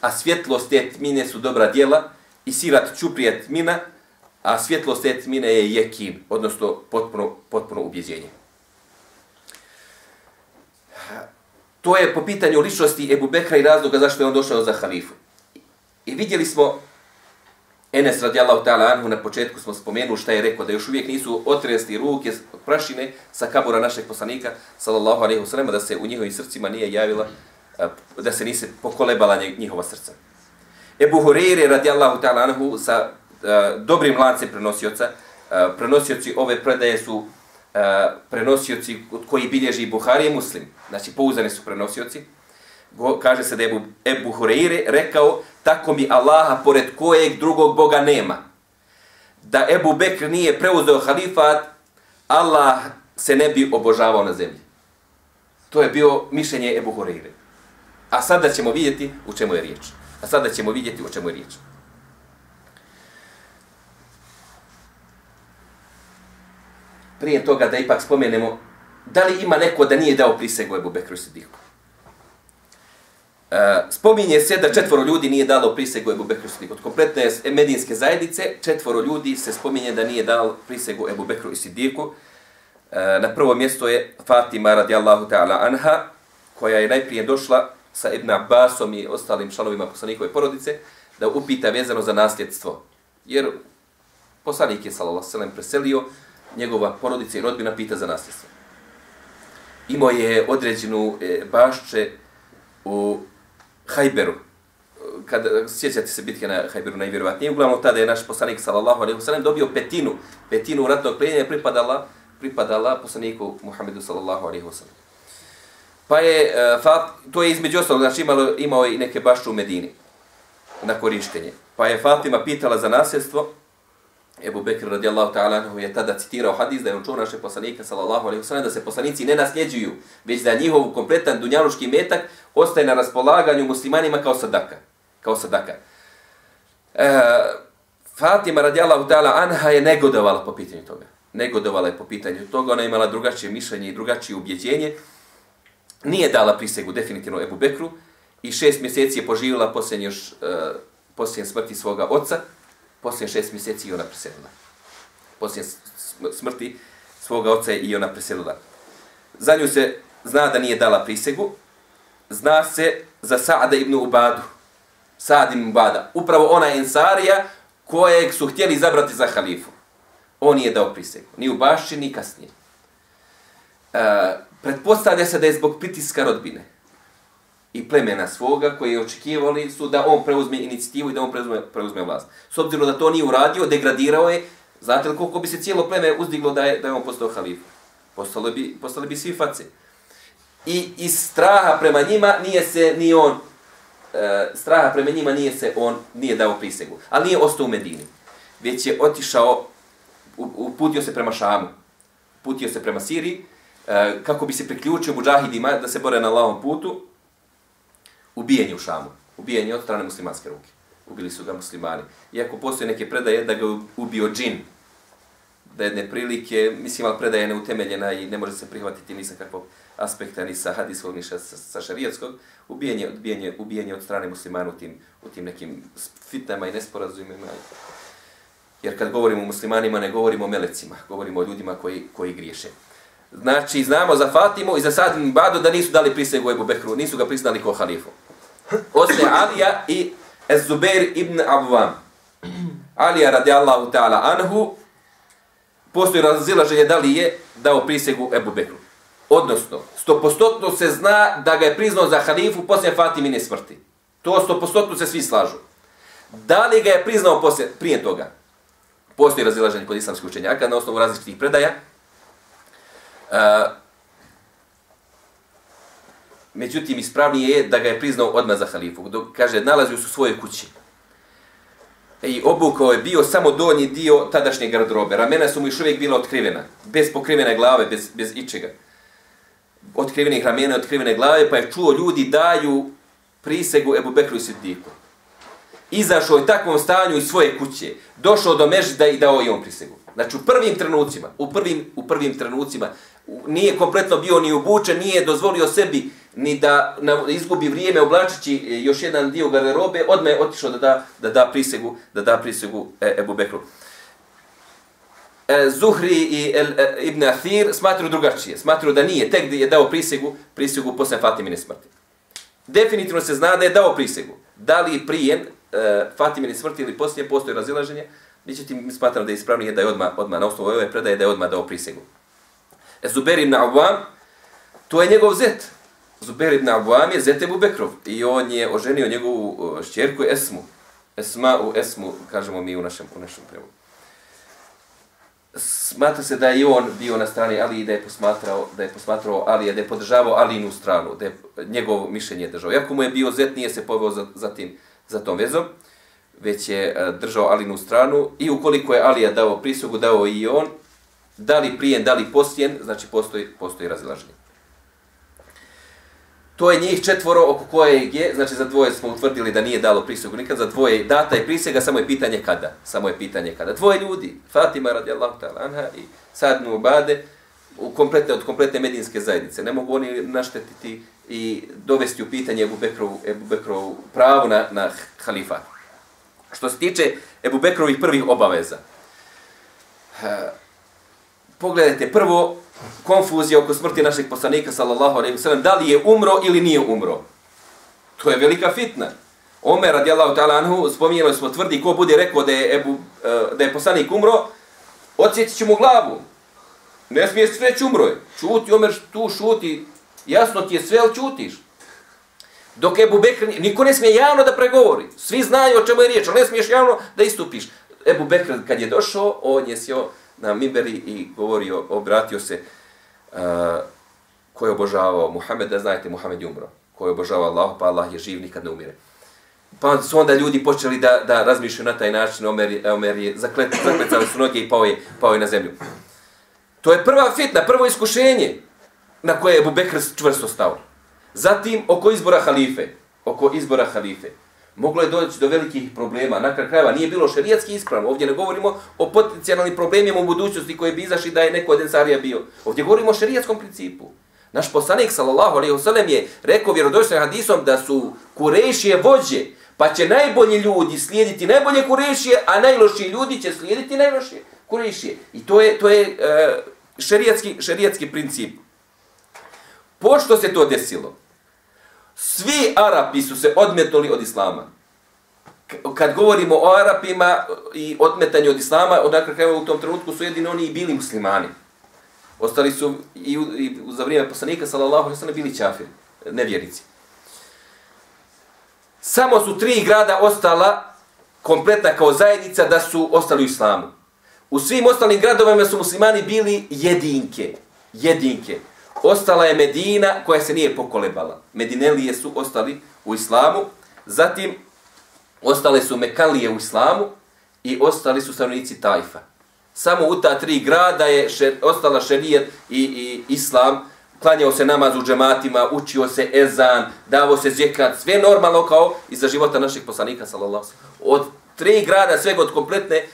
a svjetlost te tmine su dobra djela i sirat čupri je tmina, a svjetlost te tmine je jekin, odnosno potpuno, potpuno ubjeđenje. To je po pitanju ličnosti Ebu Bekra i razloga zašto je on došao za halifu. I vidjeli smo Enes radijallahu ta'ala anhu na početku smo spomenuli šta je rekao, da još uvijek nisu otresti ruke od prašine sa kabura našeg poslanika, sallallahu alaihi wa sallam, da se u njihovim srcima nije javila, da se nise pokolebala njihova srca. Ebu Hureyre radijallahu ta'ala anhu sa a, dobrim lancem prenosioca, a, prenosioci ove predaje su a, prenosioci koji bilježi Buhari i Muslim, znači pouzani su prenosioci, Go, kaže se da je Ebu, Ebu Hureyre rekao, tako mi Allaha pored kojeg drugog Boga nema. Da Ebu Bekr nije preuzeo halifat, Allah se ne bi obožavao na zemlji. To je bio mišljenje Ebu Horeire. A sada ćemo vidjeti u čemu je riječ. A sada ćemo vidjeti u čemu je riječ. Prije toga da ipak spomenemo, da li ima neko da nije dao prisegu Ebu Bekru Sidiku? Uh, spominje se da četvoro ljudi nije dalo prisegu Ebu Bekru Sidiku. Od kompletne medijinske zajednice, četvoro ljudi se spominje da nije dalo prisegu Ebu Bekru i Sidiku. Uh, na prvo mjesto je Fatima radijallahu ta'ala anha, koja je najprije došla sa Ibn Abbasom i ostalim članovima poslanikove porodice, da upita vezano za nasljedstvo. Jer poslanik je, sallallahu sallam, preselio, njegova porodica i rodbina pita za nasljedstvo. Imao je određenu e, bašče u Hajberu, kad sjećate se bitke na Hajberu najvjerovatnije, uglavnom tada je naš poslanik sallallahu alejhi ve sellem dobio petinu, petinu ratnog plijenja pripadala pripadala poslaniku Muhammedu sallallahu alejhi ve sellem. Pa je e, Fat, to je između ostalog, znači imalo, imao je i neke bašče u Medini na korištenje. Pa je Fatima pitala za nasljedstvo, Ebu Bekr radijallahu ta'ala anhu je tada citirao hadis da je on čuo naše poslanike sallallahu alaihi wasallam da se poslanici ne nasljeđuju, već da njihov kompletan dunjaluški metak ostaje na raspolaganju muslimanima kao sadaka. Kao sadaka. E, Fatima radijallahu ta'ala anha je negodovala po pitanju toga. Negodovala je po pitanju toga, ona je imala drugačije mišljenje i drugačije ubjeđenje. Nije dala prisegu definitivno Ebu Bekru i šest mjeseci je poživjela posljednje, još, e, posljednje smrti svoga oca, poslije šest mjeseci i ona preselila. Poslije smrti svoga oca i ona preselila. Za nju se zna da nije dala prisegu. Zna se za Sa'da ibn Ubadu. Sa'd ibn Ubada. Upravo ona ensarija kojeg su htjeli izabrati za halifu. On nije dao prisegu. Ni u bašći, ni kasnije. E, pretpostavlja se da je zbog pritiska rodbine i plemena svoga koji očekivali su da on preuzme inicijativu i da on preuzme, preuzme vlast. S obzirom da to nije uradio, degradirao je, znate li koliko bi se cijelo pleme uzdiglo da je, da je on postao halif? Postali bi, postali bi svi face. I iz straha prema njima nije se ni on, e, straha prema njima nije se on, nije dao prisegu. Ali nije ostao u Medini. Već je otišao, uputio se prema Šamu, uputio se prema Siriji, e, kako bi se priključio muđahidima da se bore na lavom putu, ubijen je u Šamu. Ubijen je od strane muslimanske ruke. Ubili su ga muslimani. Iako postoje neke predaje da ga ubio džin. da jedne prilike, mislim, ali predaja je neutemeljena i ne može se prihvatiti ni sa kakvog aspekta, ni sa hadijskog, ni sa, sa šarijatskog, ubijenje, ubijenje, ubijenje od strane muslimana u tim, u tim nekim fitnama i nesporazumima. Jer kad govorimo o muslimanima, ne govorimo o melecima, govorimo o ljudima koji, koji griješe. Znači, znamo za Fatimu i za Sadim Badu da nisu dali prisegu Ebu Bekru, nisu ga priznali kao halifu. Osim Alija i Zubair ibn Avvam. Alija radijallahu ta'ala anhu, postoji razilaženje da li je dao prisegu Ebu Bekru. Odnosno, stopostotno se zna da ga je priznao za halifu poslije Fatimine smrti. To stopostotno se svi slažu. Da li ga je priznao poslije, prije toga? Postoji razilaženje kod islamskih učenjaka na osnovu različitih predaja. Uh, međutim, ispravnije je da ga je priznao odmah za halifu. Dok, kaže, nalazio su svoje kući. I obukao je bio samo donji dio tadašnje garderobe. Ramena su mu još uvijek bila otkrivena. Bez pokrivene glave, bez, bez ičega. Otkrivenih ramena, otkrivene glave, pa je čuo ljudi daju prisegu Ebu Bekru i Siddiku. Izašao je takvom stanju iz svoje kuće. Došao do Mežida i dao je on prisegu. Znači u prvim trenucima, u prvim, u prvim trenucima, nije kompletno bio ni obučen, nije dozvolio sebi ni da na, izgubi vrijeme oblačići e, još jedan dio garderobe, odmah je otišao da da, da da prisegu, da da prisegu e, Ebu Bekru. E, Zuhri i El, e, Ibn Athir smatruju drugačije. Smatruju da nije, tek je dao prisegu, prisegu posle Fatimine smrti. Definitivno se zna da je dao prisegu. Da li prije e, Fatimine smrti ili poslije postoji razilaženje, Međutim, smatram da je ispravnije da je odmah, odmah na osnovu ove predaje da je odmah dao prisegu. E, Zuber ibn Awam, to je njegov zet. Zubair ibn Awam je zete Bubekrov i on je oženio njegovu šćerku Esmu. Esma u Esmu, kažemo mi u našem, u našem prevodu. Smatra se da je on bio na strani Ali i da je posmatrao, da je posmatrao Ali, da je podržavao Alinu stranu, da je njegovo mišljenje držao. Iako mu je bio zet, nije se poveo za, za, tim, za tom vezom već je e, držao Alinu stranu i ukoliko je Alija dao prisugu, dao i on, da li prijen, da li postijen, znači postoji, postoji razilaženje. To je njih četvoro oko koje je, znači za dvoje smo utvrdili da nije dalo prisegu nikad, za dvoje data je prisega, samo je pitanje kada. Samo je pitanje kada. Dvoje ljudi, Fatima radijallahu ta'ala anha i Sad Nubade, u kompletne, od kompletne medinske zajednice. Ne mogu oni naštetiti i dovesti u pitanje Ebu Bekrovu, Ebu Bekrovu pravo na, na halifat. Što se tiče Ebu Bekrovih prvih obaveza. Eh, pogledajte, prvo, konfuzija oko smrti našeg poslanika, sallallahu alejhi ve sellem, da li je umro ili nije umro. To je velika fitna. Omer, radijallahu ta'ala anhu, spominjali smo tvrdi, ko bude rekao da je, Ebu, eh, da je poslanik umro, odsjetit će mu glavu. Ne smije sve umro je. Čuti, Omer, tu šuti. Jasno ti je sve, ali čutiš. Dok Ebu Bekr, niko ne smije javno da pregovori. Svi znaju o čemu je riječ, ali ne smiješ javno da istupiš. Ebu Bekr kad je došao, on je sjeo na Miberi i govorio, obratio se uh, ko je obožavao Muhammed, da znajte, Muhammed je umro. Ko je obožavao Allah, pa Allah je živ, nikad ne umire. Pa su onda ljudi počeli da, da razmišljaju na taj način, Omer, Omer je zaklet, zakletali su noge i pao je, pao je na zemlju. To je prva fitna, prvo iskušenje na koje je Bubekr čvrsto stao. Zatim, oko izbora halife. Oko izbora halife. Moglo je doći do velikih problema. Na kraju krajeva nije bilo šerijatski ispravno. Ovdje ne govorimo o potencijalnim problemima u budućnosti koje bi izašli da je neko od ensarija bio. Ovdje govorimo o šerijatskom principu. Naš poslanik, sallallahu alaihi wasallam, je rekao vjerodostojnim hadisom da su kurešije vođe, pa će najbolji ljudi slijediti najbolje kurešije, a najlošiji ljudi će slijediti najlošije kurešije. I to je, to je e, šerijatski, šerijatski princip. Pošto se to desilo, svi Arapi su se odmetnuli od Islama. Kad govorimo o Arapima i odmetanju od Islama, odakle kraju u tom trenutku su jedini oni i bili muslimani. Ostali su i, u, i za vrijeme poslanika, sallallahu alaihi sallam, bili čafiri, nevjernici. Samo su tri grada ostala kompletna kao zajednica da su ostali u islamu. U svim ostalim gradovima su muslimani bili jedinke. Jedinke. Ostala je Medina koja se nije pokolebala. Medinelije su ostali u islamu. Zatim, ostale su Mekalije u islamu i ostali su stanovnici Tajfa. Samo u ta tri grada je šer, ostala šerijet i, i islam. Klanjao se namaz u džematima, učio se ezan, davo se zjekat, sve normalno kao i za života naših poslanika, sallallahu Od tri grada, svega od kompletne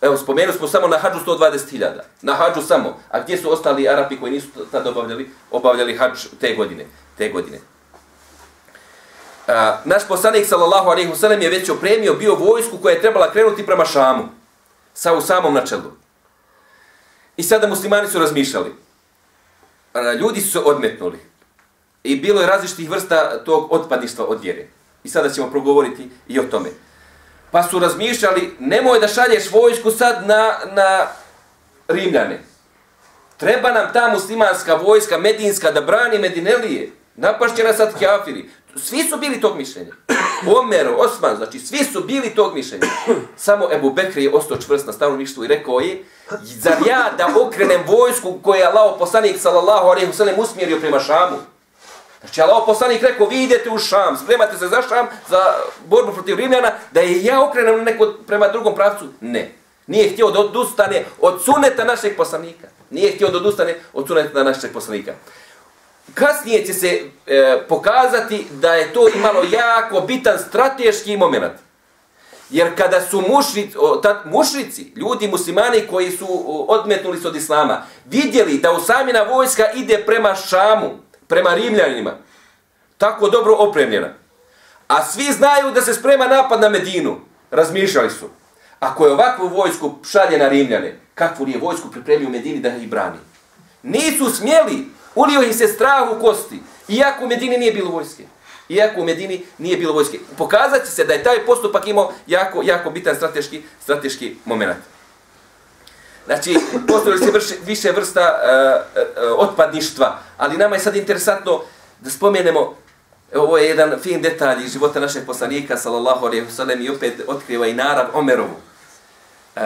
Evo, spomenuli smo samo na hađu 120.000. Na hađu samo. A gdje su ostali Arapi koji nisu tad obavljali, obavljali hađ te godine? Te godine. A, naš poslanik, sallallahu alaihi wasallam, je već opremio bio vojsku koja je trebala krenuti prema Šamu. Sa u samom načelu. I sada muslimani su razmišljali. A, ljudi su se odmetnuli. I bilo je različitih vrsta tog otpadništva od vjere. I sada ćemo progovoriti i o tome. Pa su razmišljali, nemoj da šalješ vojsku sad na, na Rimljane. Treba nam ta muslimanska vojska, medinska, da brani Medinelije. Napašće nas sad kjafiri. Svi su bili tog mišljenja. Omer, Osman, znači svi su bili tog mišljenja. Samo Ebu Bekri je ostao čvrst na stavnom i rekao je, zar ja da okrenem vojsku koju je Allah poslanik sallallahu alaihi wa sallam usmjerio prema Šamu? Znači, Allah poslanik rekao, vi idete u Šam, spremate se za Šam, za borbu protiv Rimljana, da je ja okrenem neko prema drugom pravcu? Ne. Nije htio da odustane od suneta našeg poslanika. Nije htio da odustane od suneta našeg poslanika. Kasnije će se e, pokazati da je to imalo jako bitan strateški moment. Jer kada su mušrici, tad, mušrici, ljudi muslimani koji su odmetnuli se od islama, vidjeli da Usamina vojska ide prema Šamu, prema Rimljanima, tako dobro opremljena. A svi znaju da se sprema napad na Medinu. Razmišljali su. Ako je ovakvu vojsku šalje na Rimljane, kakvu li je vojsku pripremio u Medini da ih brani? Nisu smjeli. Ulio ih se strah u kosti. Iako u Medini nije bilo vojske. Iako u Medini nije bilo vojske. Pokazat se da je taj postupak imao jako, jako bitan strateški, strateški moment. Znači, postoje se vrši, više vrsta uh, uh, otpadništva, ali nama je sad interesantno da spomenemo, ovo je jedan fin detalj iz života našeg poslanika, sallallahu alaihi sallam, i opet otkriva i narav Omerovu. Uh,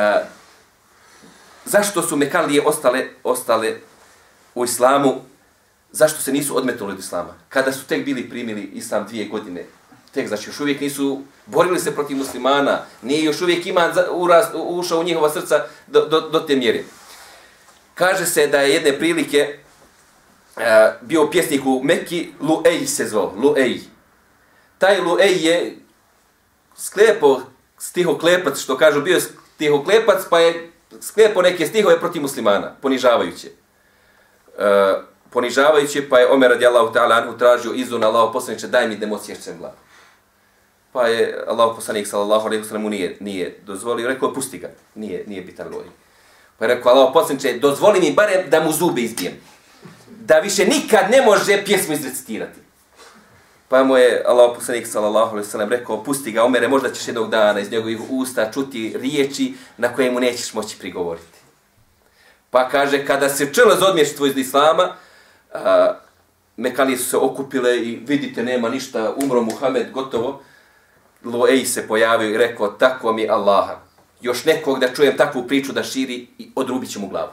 zašto su Mekalije ostale, ostale u islamu, zašto se nisu odmetnuli od islama? Kada su tek bili primili islam dvije godine, tek, znači još uvijek nisu borili se protiv muslimana, nije još uvijek iman uraz, ušao u njihova srca do, do, do te mjere. Kaže se da je jedne prilike uh, bio pjesnik u Mekki, Luej se zvao, Luej. Taj Luej je sklepo stihoklepac, što kažu, bio stihoklepac, pa je sklepo neke stihove protiv muslimana, ponižavajuće. Uh, ponižavajuće, pa je Omer radijallahu ta'ala anhu tražio izun Allaho poslaniče, daj mi demo sješćem glavu pa je Allah poslanik sallallahu alejhi ve sellem nije nije dozvolio, rekao pusti ga. Nije nije bitan loj. Pa je rekao Allah poslanice dozvoli mi bare da mu zube izbijem. Da više nikad ne može pjesmu izrecitirati. Pa mu je Allah poslanik sallallahu alejhi ve sellem rekao pusti ga, Omere, možda ćeš jednog dana iz njegovih usta čuti riječi na koje mu nećeš moći prigovoriti. Pa kaže, kada se čelo za odmještvo iz Islama, a, Mekali su se okupile i vidite, nema ništa, umro Muhammed, gotovo. Luej se pojavio i rekao, tako mi Allaha. Još nekog da čujem takvu priču da širi i odrubit ću mu glavu.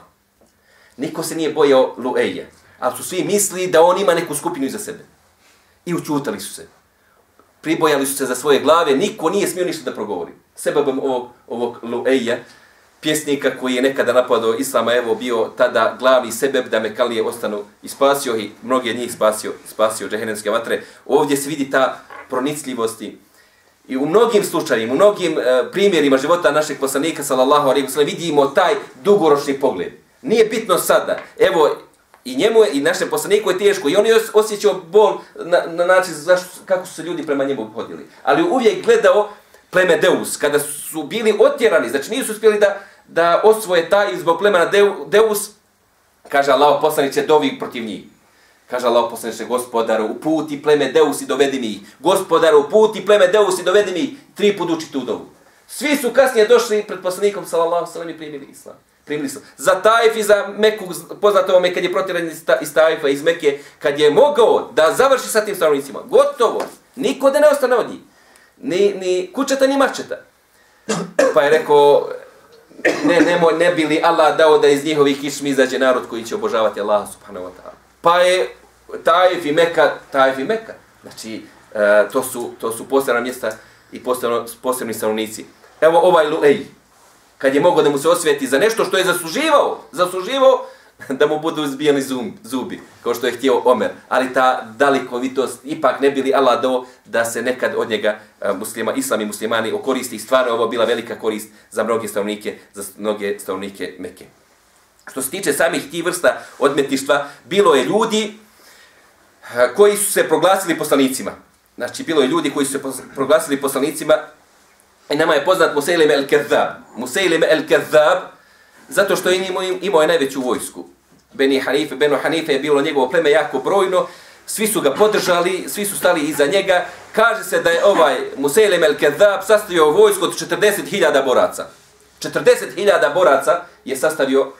Niko se nije bojao Lueja, ali su svi mislili da on ima neku skupinu iza sebe. I učutali su se. Pribojali su se za svoje glave, niko nije smio ništa da progovori. Sebebom ovog, ovog Lueja, pjesnika koji je nekada napadao Islama, evo bio tada glavni sebeb da Mekalije ostanu i spasio i mnogi njih spasio, spasio džehennemske vatre. Ovdje se vidi ta pronicljivosti, I u mnogim slučajima, u mnogim e, primjerima života našeg poslanika, sallallahu alaihi wasallam, vidimo taj dugoročni pogled. Nije bitno sada. Evo, i njemu je, i našem poslaniku je teško, i on je osjećao bol na, na način zašto, kako su se ljudi prema njemu obhodili. Ali uvijek gledao pleme Deus, kada su bili otjerani, znači nisu uspjeli da, da osvoje taj zbog plemena Deus, kaže Allah poslaniće dovi protiv njih. Kaže Allah poslaniče, gospodaru, uputi pleme Deus i dovedi mi ih. Gospodaru, uputi pleme Deus i dovedi mi ih. Tri put uči tu dovu. Svi su kasnije došli pred poslanikom, sallallahu sallam, i primili islam. Primili su. Za Tajf i za Meku, poznato vam je kad je protiran iz Tajfa, iz Meke, kad je mogao da završi sa tim stanovnicima. Gotovo. Niko da ne ostane od njih. Ni, ni kućeta, ni mačeta. Pa je rekao, ne, nemoj, ne bili Allah dao da iz njihovih kišmi izađe narod koji će obožavati Allah subhanahu wa ta'ala pa je Tajf i Meka, Tajf i Meka. Znači, e, to, su, to su posebna mjesta i posebno, posebni stanovnici. Evo ovaj Luej, kad je mogao da mu se osvijeti za nešto što je zasluživao, zasluživao da mu budu zbijeni zubi, kao što je htio Omer. Ali ta dalikovitost ipak ne bili Allah do da se nekad od njega e, muslima, islam i muslimani okoristi. Stvarno ovo bila velika korist za mnoge stanovnike, za mnoge stanovnike Mekke. Što se tiče samih tih vrsta odmetništva, bilo je ljudi eh, koji su se proglasili poslanicima. Znači, bilo je ljudi koji su se proglasili poslanicima i nama je poznat Musailim el-Kedhab. Musailim el-Kedhab, zato što je imao, imao je najveću vojsku. Beni Hanife, Beno Hanife je bilo njegovo pleme jako brojno, svi su ga podržali, svi su stali iza njega. Kaže se da je ovaj Musailim el-Kedhab sastavio vojsku od 40.000 boraca. 40.000 boraca je sastavio,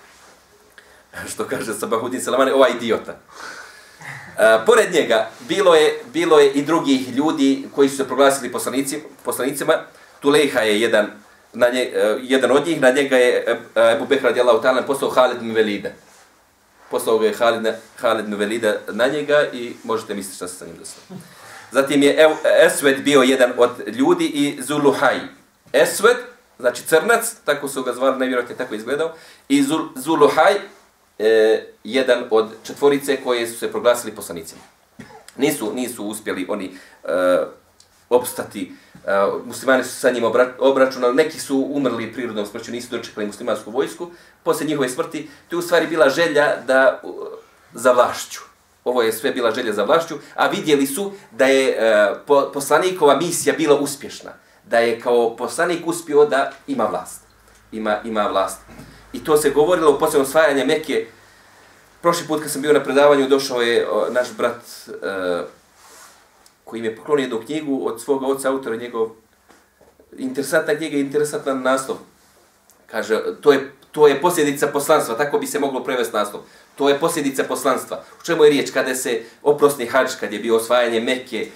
što kaže Sabahudin Salamani, ovaj idiota. E, pored njega bilo je bilo je i drugih ljudi koji su se proglasili poslanici, poslanicima. Tulejha je jedan na nje, e, jedan od njih, na njega je e, e, Ebu Bekr radijallahu ta'ala poslao Halid ibn Velida. Poslao ga je Halid, Halid ibn Velida na njega i možete misliti šta se sa njim desilo. Zatim je Esved bio jedan od ljudi i Zuluhaj. Esved, znači crnac, tako su ga zvali, nevjerojatno tako izgledao, i Zul, Zuluhaj, e, jedan od četvorice koje su se proglasili poslanicima. Nisu, nisu uspjeli oni e, opstati, e, muslimani su sa njim obra, obračunali, neki su umrli prirodnom smrću, nisu dočekali muslimansku vojsku, poslije njihove smrti, to je u stvari bila želja da uh, za vlašću. Ovo je sve bila želja za vlašću, a vidjeli su da je e, po, poslanikova misija bila uspješna, da je kao poslanik uspio da ima vlast. Ima, ima vlast. I to se govorilo u posljednom osvajanje Mekke. Prošli put kad sam bio na predavanju, došao je o, naš brat e, koji mi je poklonio jednu knjigu od svoga oca, autora njegov. Interesantna knjiga, interesantan naslov. Kaže, to je, to je posljedica poslanstva, tako bi se moglo prevesti naslov. To je posljedica poslanstva. U čemu je riječ? Kada se oprosni hađ, kad je bio osvajanje Mekke,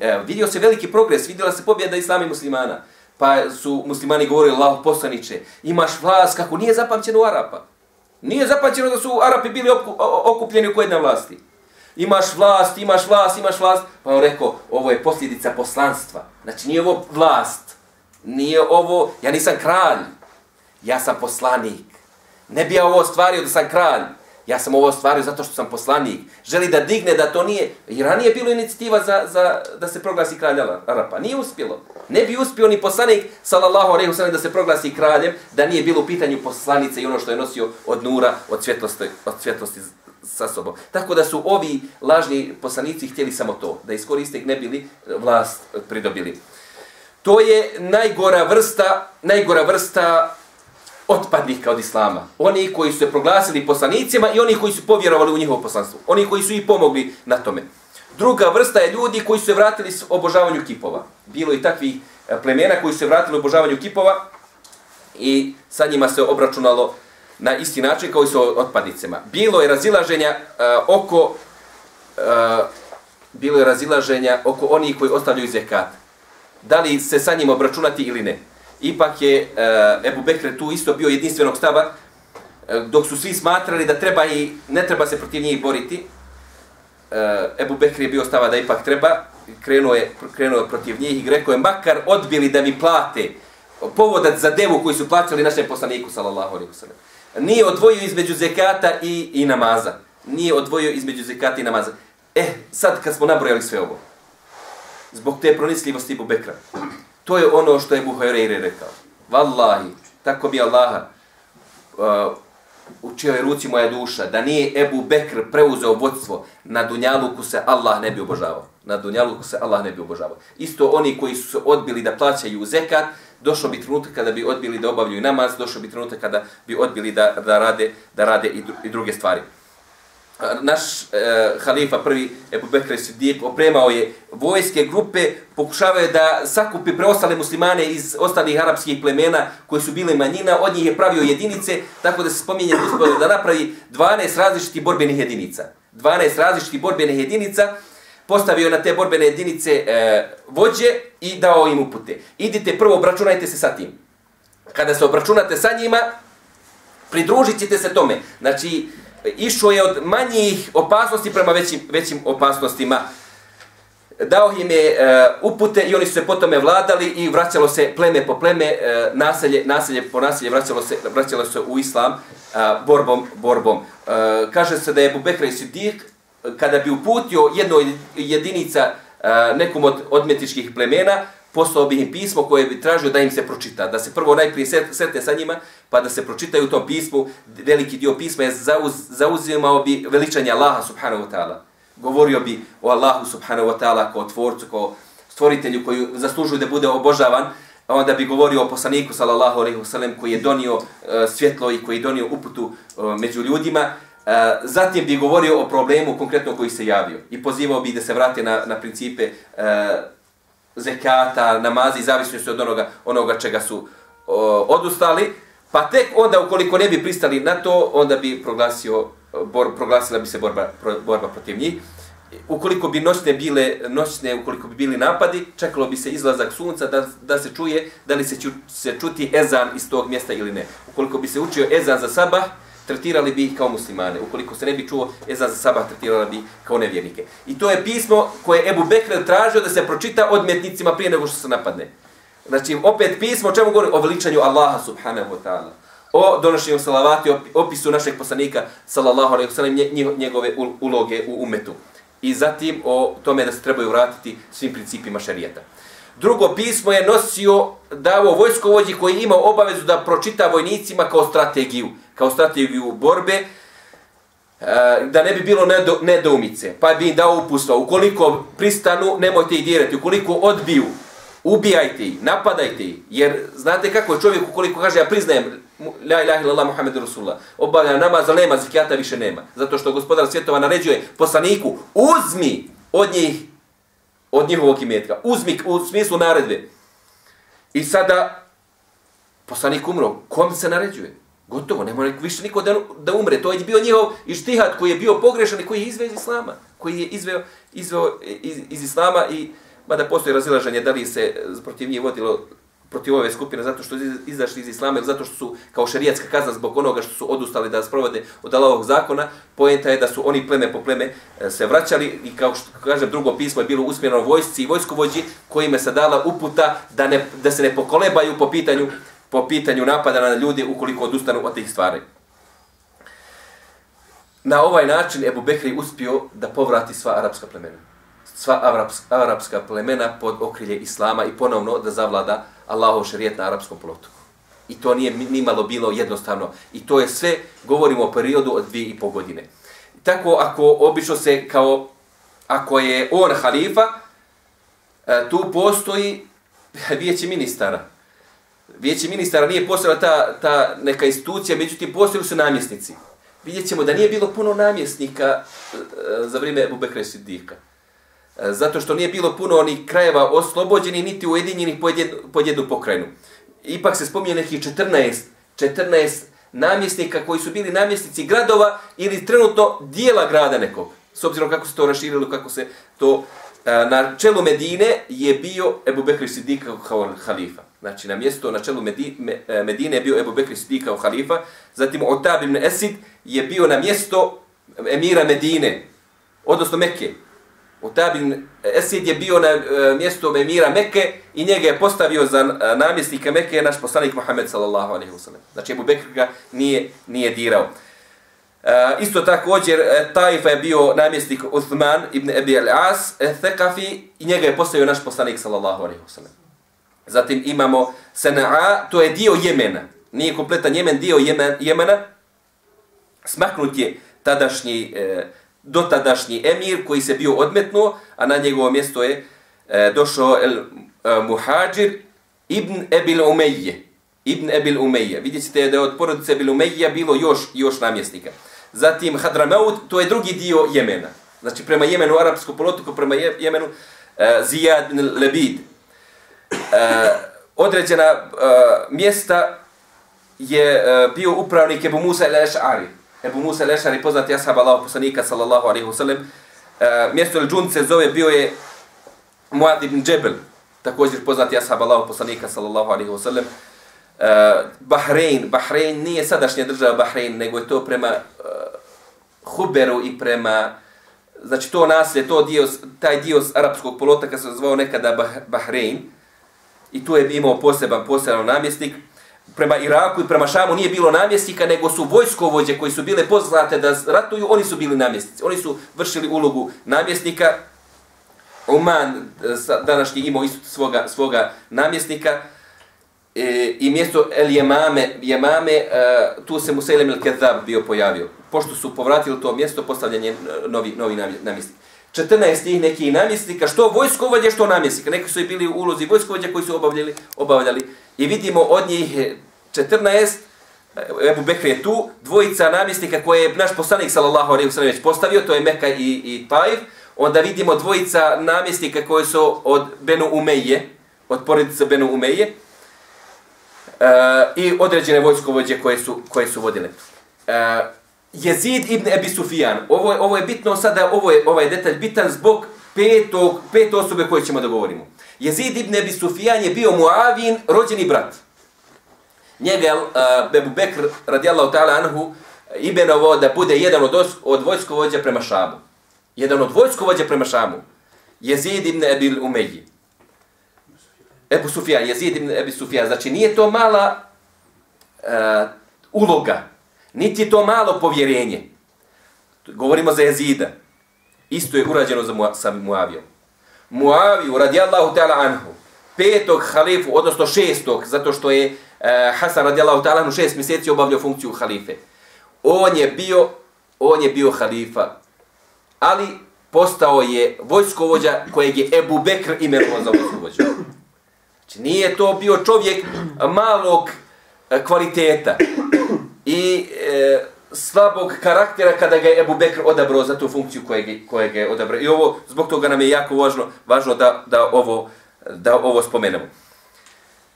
e, vidio se veliki progres, vidjela se pobjeda islama i muslimana pa su muslimani govorili, Allah poslaniče, imaš vlast kako nije zapamćeno u Arapa. Nije zapamćeno da su Arapi bili okupljeni u jedne vlasti. Imaš vlast, imaš vlast, imaš vlast. Pa on rekao, ovo je posljedica poslanstva. Znači nije ovo vlast. Nije ovo, ja nisam kralj. Ja sam poslanik. Ne bi ja ovo stvario da sam kralj. Ja sam ovo ostvario zato što sam poslanik. Želi da digne da to nije... I ranije bilo inicijativa za, za, da se proglasi kralj Arapa. Nije uspjelo. Ne bi uspio ni poslanik, sallallahu alaihi wasallam, da se proglasi kraljem, da nije bilo u pitanju poslanice i ono što je nosio od nura, od svjetlosti, od svjetlosti sa sobom. Tako da su ovi lažni poslanici htjeli samo to, da iskoriste ne bili vlast pridobili. To je najgora vrsta, najgora vrsta otpadnika od islama. Oni koji su se proglasili poslanicima i oni koji su povjerovali u njihovo poslanstvo. Oni koji su i pomogli na tome. Druga vrsta je ljudi koji su se vratili s obožavanju kipova. Bilo i takvih e, plemena koji su se vratili obožavanju kipova i sa njima se obračunalo na isti način kao i sa otpadnicima. Bilo je razilaženja uh, oko uh, bilo je razilaženja oko onih koji ostavljaju zekat. Da li se sa njim obračunati ili ne. Ipak je uh, Ebu Bekr tu isto bio jedinstvenog stava, eh, dok su svi smatrali da treba i ne treba se protiv njih boriti, uh, Ebu Bekri je bio stava da ipak treba, krenuo je, krenuo je protiv njih i rekao je, makar odbili da mi plate povodat za devu koji su plaćali našem poslaniku, sallallahu alaihi wasallam. Nije odvojio između zekata i, i namaza. Nije odvojio između zekata i namaza. E, sad kad smo nabrojali sve ovo, zbog te pronisljivosti Ebu Bekra, to je ono što je Buhajrejre rekao. Wallahi, tako bi Allaha, uh, u čijoj ruci moja duša, da nije Ebu Bekr preuzeo vodstvo, na Dunjaluku se Allah ne bi obožavao. Na Dunjaluku se Allah ne bi obožavao. Isto oni koji su se odbili da plaćaju zekat, došlo bi trenutak kada bi odbili da obavljaju namaz, došlo bi trenutak kada bi odbili da, da rade, da rade i, i druge stvari naš e, halifa prvi Ebu Bekr Sidik opremao je vojske grupe, pokušavaju da sakupi preostale muslimane iz ostalih arapskih plemena koji su bile manjina, od njih je pravio jedinice, tako da se spominje da napravi 12 različitih borbenih jedinica. 12 različitih borbenih jedinica, postavio na te borbene jedinice e, vođe i dao im upute. Idite prvo, obračunajte se sa tim. Kada se obračunate sa njima, pridružit ćete se tome. Znači, išao je od manjih opasnosti prema većim, većim opasnostima. dao im je e, upute i oni su se potom vladali i vraćalo se pleme po pleme, e, naselje, naselje po naselje vraćalo se, vraćalo se u islam a, borbom, borbom. E, kaže se da je Bubekra i Sidik, e, kada bi uputio jedno jedinica a, nekom od odmetičkih plemena, poslao bi im pismo koje bi tražio da im se pročita, da se prvo najprije sretne sa njima, pa da se pročitaju u tom pismu, veliki dio pisma je zauz, zauzimao bi veličanje Allaha subhanahu wa ta'ala. Govorio bi o Allahu subhanahu wa ta'ala kao tvorcu, kao stvoritelju koji zaslužuje da bude obožavan, onda bi govorio o poslaniku sallallahu alejhi ve sellem koji je donio uh, svjetlo i koji je donio uputu uh, među ljudima. Uh, zatim bi govorio o problemu konkretno koji se javio i pozivao bi da se vrate na, na principe uh, zekata, namazi, zavisno od onoga, onoga čega su o, odustali. Pa tek onda, ukoliko ne bi pristali na to, onda bi proglasio bor, proglasila bi se borba, borba protiv njih. Ukoliko bi noćne bile, noćne, ukoliko bi bili napadi, čekalo bi se izlazak sunca da, da se čuje da li se, ču, se čuti ezan iz tog mjesta ili ne. Ukoliko bi se učio ezan za sabah, tretirali bi ih kao muslimane. Ukoliko se ne bi čuo ezan za sabah, tretirali bi kao nevjernike. I to je pismo koje Ebu Bekr tražio da se pročita odmetnicima prije nego što se napadne. Znači, opet pismo o čemu govori? O veličanju Allaha subhanahu wa ta'ala o donošenju salavati, opisu našeg poslanika, sallallahu alaihi wasallam, njegove uloge u umetu. I zatim o tome da se trebaju vratiti svim principima šarijeta. Drugo pismo je nosio davo vojskovođi koji ima obavezu da pročita vojnicima kao strategiju, kao strategiju borbe, e, da ne bi bilo nedoumice. Pa bi im dao upustva. ukoliko pristanu, nemojte ih dirati, ukoliko odbiju, ubijajte ih, napadajte ih, jer znate kako je čovjek ukoliko kaže ja priznajem la ilaha illallah Muhammed Rasulullah, obavlja namaz, ali nema zikijata, više nema. Zato što gospodar svjetova naređuje poslaniku, uzmi od njih, od njihovog imetka, uzmi u smislu naredbe. I sada, poslanik umro, kom se naređuje? Gotovo, ne mora više niko da, da umre. To je bio njihov ištihad koji je bio pogrešan i koji je izveo iz Islama. Koji je izveo, izveo iz, iz Islama i mada postoji razilaženje da li se protiv njih vodilo protiv ove skupine zato što izašli iz islama ili zato što su kao šerijatska kazna zbog onoga što su odustali da sprovode od Allahovog zakona, poenta je da su oni pleme po pleme e, se vraćali i kao što kažem drugo pismo je bilo usmjereno vojsci i vojskovođi kojima se dala uputa da, ne, da se ne pokolebaju po pitanju po pitanju napada na ljudi ukoliko odustanu od tih stvari. Na ovaj način Ebu Bekri uspio da povrati sva arapska plemena. Sva arapska, arapska plemena pod okrilje Islama i ponovno da zavlada Allahov šarijet na arapskom polotoku. I to nije ni malo bilo jednostavno. I to je sve, govorimo o periodu od dvije i pol godine. Tako, ako obično se kao, ako je on halifa, e, tu postoji vijeće ministara. Vijeće ministara nije postojala ta, ta neka institucija, međutim postojili su namjesnici. Vidjet ćemo da nije bilo puno namjesnika e, za vrijeme Bubekre Sidika. E, zato što nije bilo puno onih krajeva oslobođeni, niti ujedinjenih pod jednu, pod jednu pokrajinu. Ipak se spominje nekih 14, 14 namjesnika koji su bili namjesnici gradova ili trenutno dijela grada nekog. S obzirom kako se to raširilo, kako se to... E, na čelu Medine je bio Ebu Bekri Sidika kao halifa. Znači, na mjesto na čelu e, Medine je bio Ebu Bekri Sidika kao halifa. Zatim, Otab ibn Esid je bio na mjesto emira Medine, odnosno Mekke. Utabin eh, Esid je bio na uh, mjestu emira Mekke i njega je postavio za uh, namjesnika Mekke naš poslanik Muhammed sallallahu alejhi ve sellem. Znači Abu Bekr ga nije nije dirao. E, isto također Taifa je bio namjesnik Uthman ibn Abi al-As Thaqafi i njega je postavio naš poslanik sallallahu alejhi ve sellem. Zatim imamo Sana'a, to je dio Jemena. Nije kompletan Jemen, dio Jemen, Jemena. Smaknut je tadašnji e, dotadašnji emir koji se bio odmetnuo, a na njegovo mjesto je e, došao el e, Muhađir ibn Ebil Umeyje. Ibn Ebil Umeyje. Vidjet ćete da je od porodice Ebil Umeyje bilo još, još namjesnika. Zatim Hadramaut, to je drugi dio Jemena. Znači prema Jemenu, arapsku polotuku, prema Jemenu, e, Zijad ibn Lebid. E, određena e, mjesta je e, bio upravnik Ebu Musa el-Eš'ari. Ebu Musa Lešari, poznati ashab Allah, poslanika sallallahu alaihi wa sallam. e, mjesto El Džunce zove bio je Muad ibn Džebel, također poznati ashab Allah, poslanika sallallahu alaihi wa sallam. e, Bahrein, Bahrein nije sadašnja država Bahrein, nego je to prema e, Huberu i prema znači to naselje, to dio, taj dio arapskog polotaka se zvao nekada Bahrein, i tu je imao poseban, poseban namjesnik, prema Iraku i prema Šamu nije bilo namjesnika, nego su vojskovođe koji su bile poznate da ratuju, oni su bili namjesnici. Oni su vršili ulogu namjesnika. Oman eh, današnji imao isto svoga, svoga namjesnika. E, I mjesto El Jemame, Jemame e, eh, tu se Musailem El Kedab bio pojavio. Pošto su povratili to mjesto, postavljen je novi, novi namjesnik. 14 njih nekih namjesnika, što vojskovođe, što namjesnika. Neki su i bili u ulozi vojskovođa koji su obavljali, obavljali. I vidimo od njih 14, e, Ebu Bekr je tu, dvojica namjesnika koje je naš poslanik sallallahu alejhi ve sellem već postavio, to je Mekka i, i Taif. Onda vidimo dvojica namjesnika koji su od Benu Umeje, od porodice Benu Umeje. e, i određene vojskovođe koje su, koje su vodile. E, Jezid ibn Ebi Sufjan. Ovo je, ovo je bitno sada, ovo je ovaj detalj bitan zbog petog, pet osobe koje ćemo da govorimo. Jezid ibn Ebi Sufjan je bio Muavin, rođeni brat. Njega uh, eh, Bebu Bekr radijallahu ta'ala anhu eh, imenovo da bude jedan od, od vojskovođa prema Šamu. Jedan od vojskovođa prema Šamu. Jezid ibn Ebi Umeji. Ebu Sufjan, Jezid ibn Ebi Sufjan. Znači nije to mala uh, uloga Niti je to malo povjerenje. Govorimo za jezida. Isto je urađeno za Mua, sa Muavijom. Muaviju, radijallahu ta'ala anhu, petog halifu, odnosno šestog, zato što je uh, Hasan radijallahu ta'ala anhu šest mjeseci obavljao funkciju halife. On je bio, on je bio halifa, ali postao je vojskovođa kojeg je Ebu Bekr imenovao za vojskovođa. Znači nije to bio čovjek malog eh, kvaliteta i e, slabog karaktera kada ga je Ebu Bekr odabrao za tu funkciju kojeg, kojeg je odabrao. I ovo, zbog toga nam je jako važno, važno da, da, ovo, da ovo spomenemo.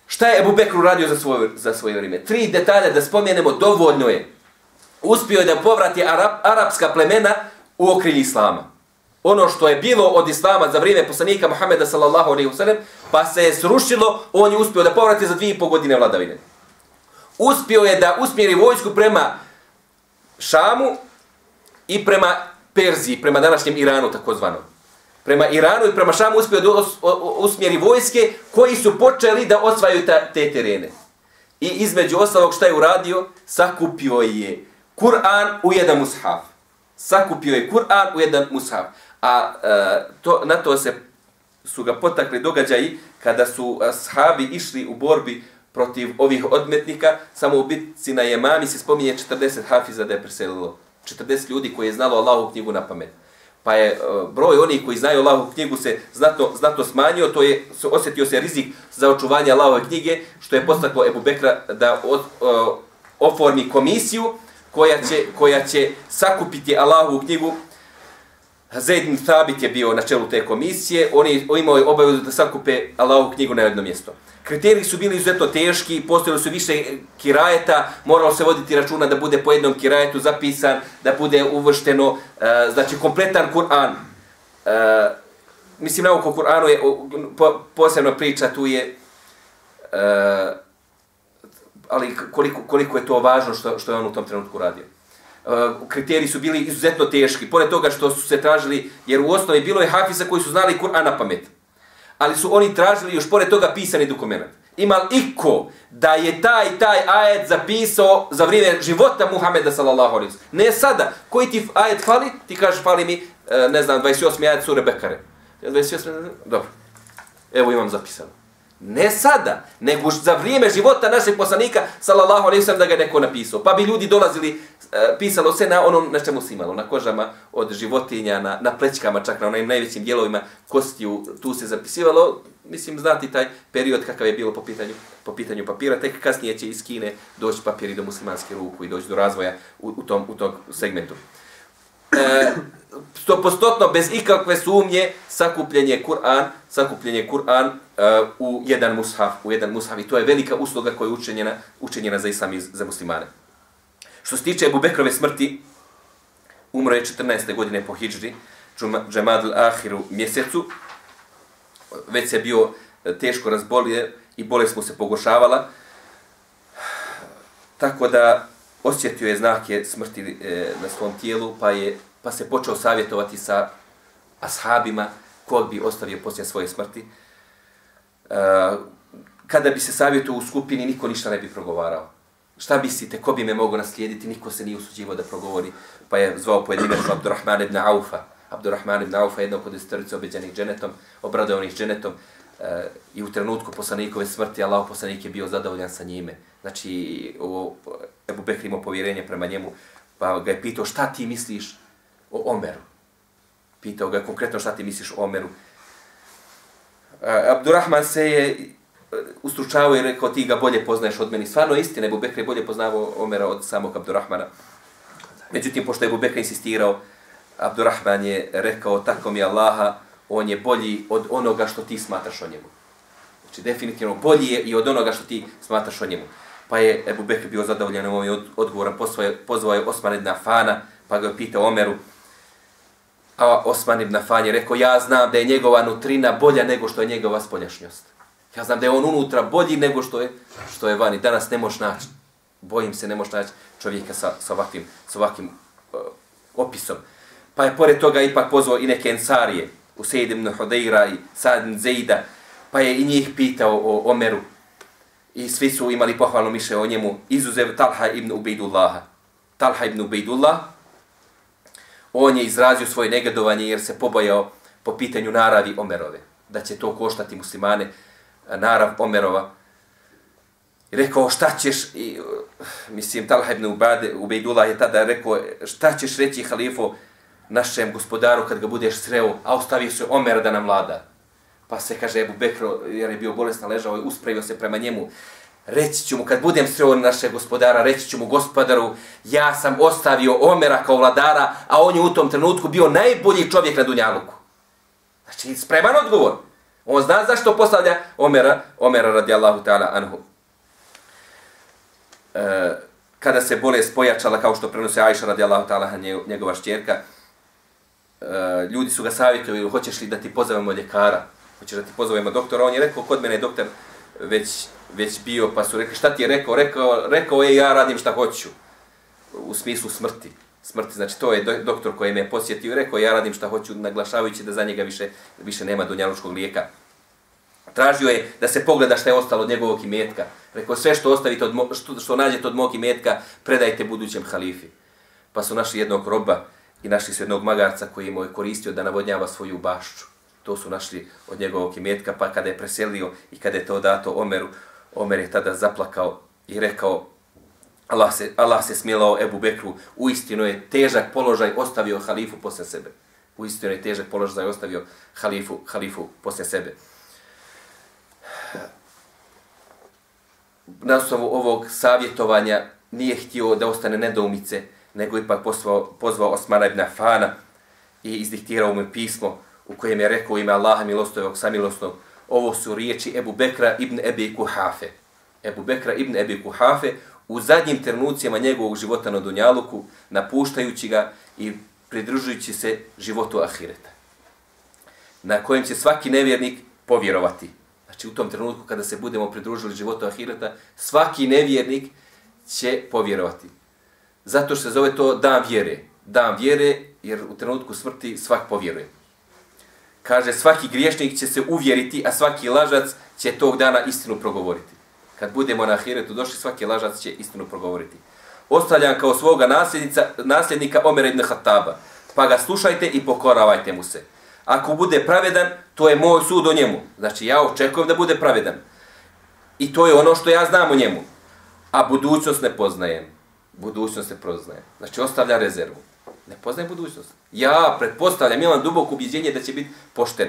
Šta je Ebu Bekr uradio za svoje, za svoje vrijeme? Tri detalja da spomenemo, dovoljno je. Uspio je da povrati Arab, arapska plemena u okrilji Islama. Ono što je bilo od Islama za vrijeme poslanika Muhameda sallallahu alaihi wa sallam, pa se je srušilo, on je uspio da povrati za dvije i pol godine vladavine uspio je da usmjeri vojsku prema Šamu i prema Perziji, prema današnjem Iranu takozvano. Prema Iranu i prema Šamu uspio da usmjeri vojske koji su počeli da osvajaju ta, te terene. I između ostalog šta je uradio? Sakupio je Kur'an u jedan mushaf. Sakupio je Kur'an u jedan mushaf. A e, to, na to se su ga potakli događaji kada su ashabi išli u borbi protiv ovih odmetnika, samo u bitci na Jemami se spominje 40 hafiza da je preselilo. 40 ljudi koji je znalo Allahu knjigu na pamet. Pa je e, broj onih koji znaju Allahu knjigu se znatno, znatno smanjio, to je osjetio se rizik za očuvanje Allahove knjige, što je postaklo Ebu Bekra da od, o, oformi komisiju koja će, koja će sakupiti Allahovu knjigu. Zaid bin Thabit je bio na čelu te komisije, oni imaju obavezu da sakupe Allahovu knjigu na jedno mjesto. Kriteriji su bili izuzetno teški, postojali su više kirajeta, moralo se voditi računa da bude po jednom kirajetu zapisan, da bude uvršteno, uh, znači kompletan Kur'an. Uh, mislim, nauka o Kur'anu je po, posebno priča, tu je, uh, ali koliko, koliko je to važno što, što je on u tom trenutku radio. Uh, kriteriji su bili izuzetno teški, pored toga što su se tražili, jer u osnovi bilo je hafiza koji su znali Kur'an na pamet ali su oni tražili još pored toga pisani dokument. Ima li iko da je taj taj ajet zapisao za vrijeme života Muhameda sallallahu alaihi Ne sada. Koji ti ajet fali? Ti kažeš fali mi, e, ne znam, 28. ajet sure Bekare. 28. Dobro. Evo imam zapisano. Ne sada, nego za vrijeme života našeg poslanika, sallallahu alaihi sallam, da ga neko napisao. Pa bi ljudi dolazili, e, pisalo se na onom na čemu si imalo, na kožama od životinja, na, na plećkama, čak na onim najvećim dijelovima kostiju, tu se zapisivalo. Mislim, znati taj period kakav je bilo po pitanju, po pitanju papira, tek kasnije će iz Kine doći papiri do muslimanske ruku i doći do razvoja u, u, tom, u tom segmentu. E, stopostotno, bez ikakve sumnje, sakupljenje Kur'an, sakupljenje Kur'an uh, u jedan mushaf, u jedan mushaf. I to je velika usluga koja je učenjena, učenjena za islam i za muslimane. Što se tiče Ebu Bekrove smrti, umro je 14. godine po Hidžri, Džemad al-Ahiru mjesecu, već se bio eh, teško razbolio i bolest mu se pogoršavala, tako da osjetio je znake smrti e, na svom tijelu, pa je pa se počeo savjetovati sa ashabima kog bi ostavio poslije svoje smrti. Uh, kada bi se savjetovao u skupini, niko ništa ne bi progovarao. Šta mislite, ko bi me mogao naslijediti? Niko se nije usuđivo da progovori. Pa je zvao pojedinačno Abdurrahman ibn Aufa. Abdurrahman ibn Aufa, jednog od desetorice obeđanih dženetom, obradovanih dženetom. Uh, I u trenutku poslanikove smrti, Allah poslanik je bio zadovoljan sa njime. Znači, o, Ebu Bekr imao povjerenje prema njemu, pa ga je pitao šta ti misliš o Omeru. Pitao ga konkretno šta ti misliš o Omeru. E, Abdurrahman se je e, ustručavao i rekao ti ga bolje poznaješ od meni. Stvarno istina, Ebu Bekr je bolje poznavao Omera od samog Abdurrahmana. Međutim, pošto je Ebu Bekr insistirao, Abdurrahman je rekao tako mi Allaha, on je bolji od onoga što ti smatraš o njemu. Znači, definitivno bolji je i od onoga što ti smatraš o njemu. Pa je Ebu Bekr bio zadovoljan ovim odgovorom, pozvao je Osman Edna Fana, pa ga je pitao Omeru, a Osman ibn Afan je rekao, ja znam da je njegova nutrina bolja nego što je njegova spoljašnjost. Ja znam da je on unutra bolji nego što je što je vani. Danas ne možeš naći, bojim se, ne možeš naći čovjeka sa, sa ovakvim, sa ovakvim uh, opisom. Pa je pored toga ipak pozvao i neke ensarije, u Sejid ibn Hudeira i Sad ibn Zejda, pa je i njih pitao o Omeru. I svi su imali pohvalno mišljenje o njemu, izuzev Talha ibn Ubejdullaha. Talha ibn Ubejdullah, on je izrazio svoje negadovanje jer se pobojao po pitanju naravi Omerove, da će to koštati muslimane, narav Omerova. I rekao, šta ćeš, i, uh, mislim, Talha ibn Ubade, Ubejdullah je tada rekao, šta ćeš reći halifo našem gospodaru kad ga budeš sreo, a ostavio se Omer da nam vlada. Pa se kaže Ebu Bekro, jer je bio bolestan, ležao i uspravio se prema njemu. Reći ću mu, kad budem sreo našeg gospodara, reći ću mu gospodaru, ja sam ostavio Omera kao vladara, a on je u tom trenutku bio najbolji čovjek na Dunjaluku. Znači, spreman odgovor. On zna zašto postavlja Omera, Omera radijallahu ta'ala anhu. E, kada se bolest pojačala, kao što prenose Ajša radijallahu ta'ala njegova šćerka, e, ljudi su ga savjetovali, hoćeš li da ti pozovemo ljekara, hoćeš da ti pozovemo doktora, on je rekao, kod mene je doktor već, već bio, pa su rekli, šta ti je rekao? Rekao, rekao je, ja radim šta hoću, u smislu smrti. Smrti, znači to je doktor koji me posjetio i rekao, ja radim šta hoću, naglašavajući da za njega više, više nema dunjalučkog lijeka. Tražio je da se pogleda šta je ostalo od njegovog imetka. Rekao, sve što ostavite, od mo, što, što nađete od mog imetka, predajte budućem halifi. Pa su našli jednog roba i našli su jednog magarca koji mu je koristio da navodnjava svoju bašću. To su našli od njegovog imetka, pa kada je preselio i kada je to dato Omeru, Omer je tada zaplakao i rekao, Allah se, Allah se smilao Ebu Bekru, uistinu je težak položaj ostavio halifu posle sebe. Uistinu je težak položaj ostavio halifu, halifu posle sebe. Na osnovu ovog savjetovanja nije htio da ostane nedoumice, nego ipak pozvao, pozvao Osmana ibn Afana i izdiktirao mu pismo u kojem je rekao ime Allaha milostojog, samilosnog. Ovo su riječi Ebu Bekra ibn Ebi Kuhafe. Ebu Bekra ibn Ebi Kuhafe u zadnjim trenucijama njegovog života na Dunjaluku, napuštajući ga i pridružujući se životu Ahireta, na kojem će svaki nevjernik povjerovati. Znači u tom trenutku kada se budemo pridružili životu Ahireta, svaki nevjernik će povjerovati. Zato što se zove to dan vjere. Dan vjere jer u trenutku smrti svak povjeruje. Kaže svaki griješnik će se uvjeriti, a svaki lažac će tog dana istinu progovoriti. Kad budemo na Ahiretu došli, svaki lažac će istinu progovoriti. Ostavljam kao svoga nasljednika Omer ibn Hataba. Pa ga slušajte i pokoravajte mu se. Ako bude pravedan, to je moj sud o njemu. Znači, ja očekujem da bude pravedan. I to je ono što ja znam o njemu. A budućnost ne poznajem. Budućnost ne poznajem. Znači, ostavlja rezervu. Ne poznaje budućnost. Ja pretpostavljam, imam duboko ubjeđenje da će biti pošten.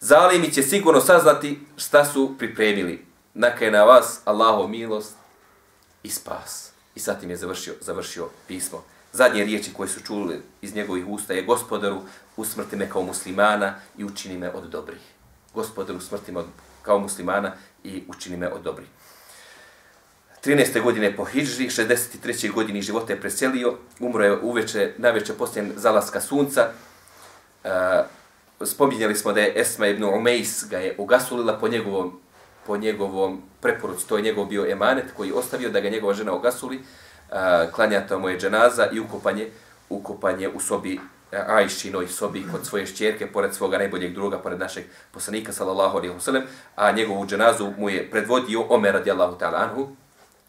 Zalimi će sigurno saznati šta su pripremili. Naka je na vas Allahov milost i spas. I sad im je završio, završio pismo. Zadnje riječi koje su čuli iz njegovih usta je gospodaru, usmrti me kao muslimana i učini me od dobrih. Gospodaru, usmrti me kao muslimana i učini me od dobrih. 13. godine po Hidži, 63. godini života je preselio, umro je uveče, najveće poslije zalaska sunca. Uh, spominjali smo da je Esma ibn Umejs ga je ugasulila po njegovom, po njegovom preporuci, to je njegov bio emanet koji je ostavio da ga njegova žena ugasuli. Uh, klanjata mu je dženaza i ukopanje ukopanje u sobi e, Ajšinoj sobi kod svoje šćerke, pored svoga najboljeg druga, pored našeg poslanika, sallallahu alaihi wa sallam, a njegovu dženazu mu je predvodio Omer radijallahu ta'ala anhu,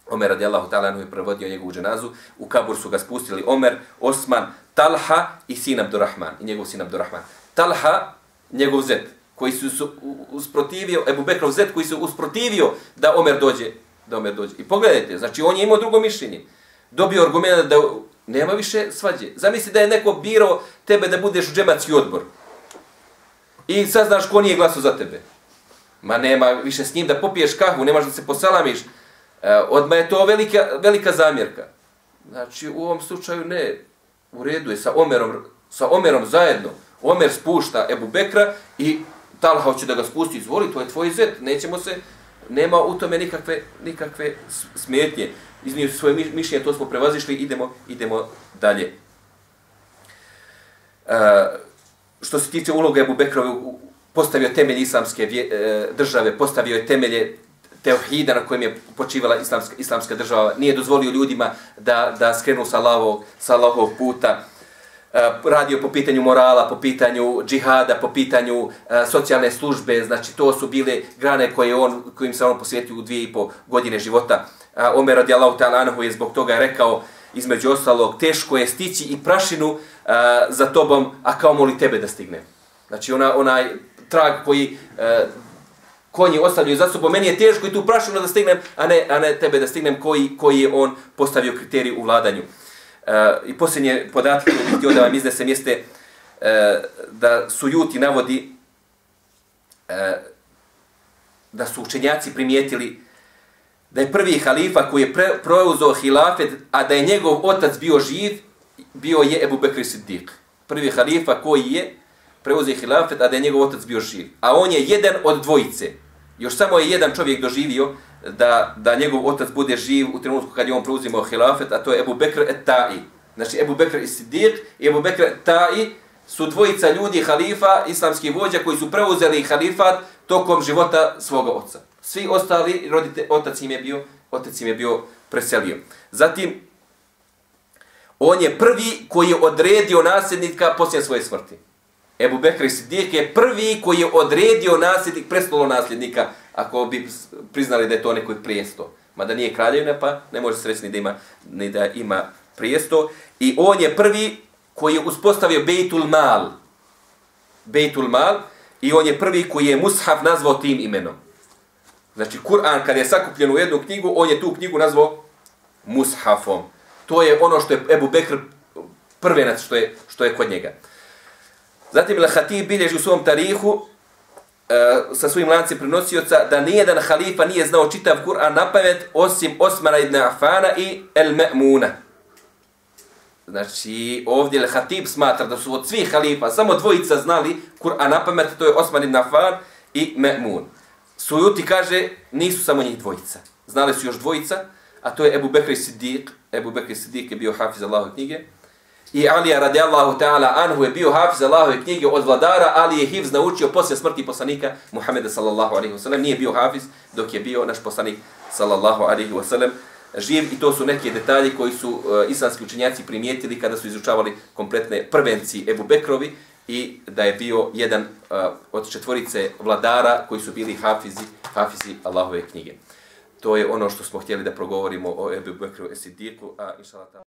Omer radijallahu ta'ala je prevodio njegovu dženazu, u kabur su ga spustili Omer, Osman, Talha i sin Abdurrahman, i njegov sin Abdurrahman. Talha, njegov zet, koji su, su usprotivio, Ebu Bekrov zet, koji su usprotivio da Omer dođe, da Omer dođe. I pogledajte, znači on je imao drugo mišljenje. Dobio argument da nema više svađe. Zamisli da je neko birao tebe da budeš u džematski odbor. I sad znaš ko nije glasao za tebe. Ma nema više s njim da popiješ kahvu, nemaš da se posalamiš. E, odmah je to velika, velika zamjerka. Znači, u ovom slučaju ne, u redu je sa Omerom, sa Omerom zajedno. Omer spušta Ebu Bekra i Talha hoće da ga spusti, izvoli, to je tvoj zet, nećemo se, nema u tome nikakve, nikakve smetnje. Iznio svoje mišljenje, to smo prevazišli, idemo, idemo dalje. E, što se tiče uloga Ebu Bekra, postavio temelj islamske vje, e, države, postavio je temelje teohida na kojem je počivala islamska, islamska država, nije dozvolio ljudima da, da skrenu sa Allahovog, sa Allahovog puta, e, radio po pitanju morala, po pitanju džihada, po pitanju e, socijalne službe, znači to su bile grane koje on, kojim se on posvetio u dvije i po godine života. E, Omer radijallahu ta'ala anhu je zbog toga rekao, između ostalog, teško je stići i prašinu a, za tobom, a kao moli tebe da stigne. Znači ona, onaj trag koji a, konji ostavljaju za sobom, meni je teško i tu prašinu da stignem, a ne, a ne tebe da stignem koji, koji je on postavio kriterij u vladanju. E, I posljednje podatke koji bih htio da vam iznesem jeste e, da su Juti navodi e, da su učenjaci primijetili da je prvi halifa koji je pre, preuzeo hilafet, a da je njegov otac bio živ, bio je Ebu Bekri Siddiq. Prvi halifa koji je preuzeo hilafet, a da je njegov otac bio živ. A on je jedan od dvojice. Još samo je jedan čovjek doživio da, da njegov otac bude živ u trenutku kad je on preuzimao hilafet, a to je Ebu Bekr et Ta'i. Znači Ebu Bekr i Siddiq i Ebu Bekr et Ta'i su dvojica ljudi halifa, islamskih vođa koji su preuzeli halifat tokom života svoga oca. Svi ostali rodite, otac im je bio, otac im je bio preselio. Zatim, on je prvi koji je odredio nasljednika poslije svoje smrti. Ebu Bekr i je prvi koji je odredio nasljednik, prestolo nasljednika, ako bi priznali da je to neko prijesto. Mada nije kraljevina, pa ne može se reći ni da ima, ni da ima prijesto. I on je prvi koji je uspostavio Bejtul Mal. Bejtul Mal. I on je prvi koji je Mushaf nazvao tim imenom. Znači, Kur'an kad je sakupljen u jednu knjigu, on je tu knjigu nazvao Mushafom. To je ono što je Ebu Bekr prvenac što je, što je kod njega. Zatim Al-Hatib bilježi u svom tarihu e, sa svojim lanci prenosioca da nijedan halifa nije znao čitav Kur'an na pamet osim Osmana ibn Afana i El Me'muna. Znači, ovdje Al-Hatib smatra da su od svih halifa samo dvojica znali Kur'an na pamet, to je Osman ibn Afan i Me'mun. Sujuti kaže, nisu samo njih dvojica. Znali su još dvojica, a to je Ebu Bekri Siddiq. Ebu Bekri Siddiq je bio hafiz Allahove knjige. I Alija radijallahu ta'ala anhu je bio hafiz Allahove knjige od vladara, ali je hifz naučio poslije smrti poslanika Muhammeda sallallahu alaihi wa sallam. Nije bio hafiz dok je bio naš poslanik sallallahu alaihi wa sallam živ i to su neke detalje koji su uh, islamski učenjaci primijetili kada su izučavali kompletne prvenci Ebu Bekrovi i da je bio jedan uh, od četvorice vladara koji su bili hafizi, hafizi Allahove knjige. To je ono što smo htjeli da progovorimo o Ebu Bekru Esidiku, a inšalata...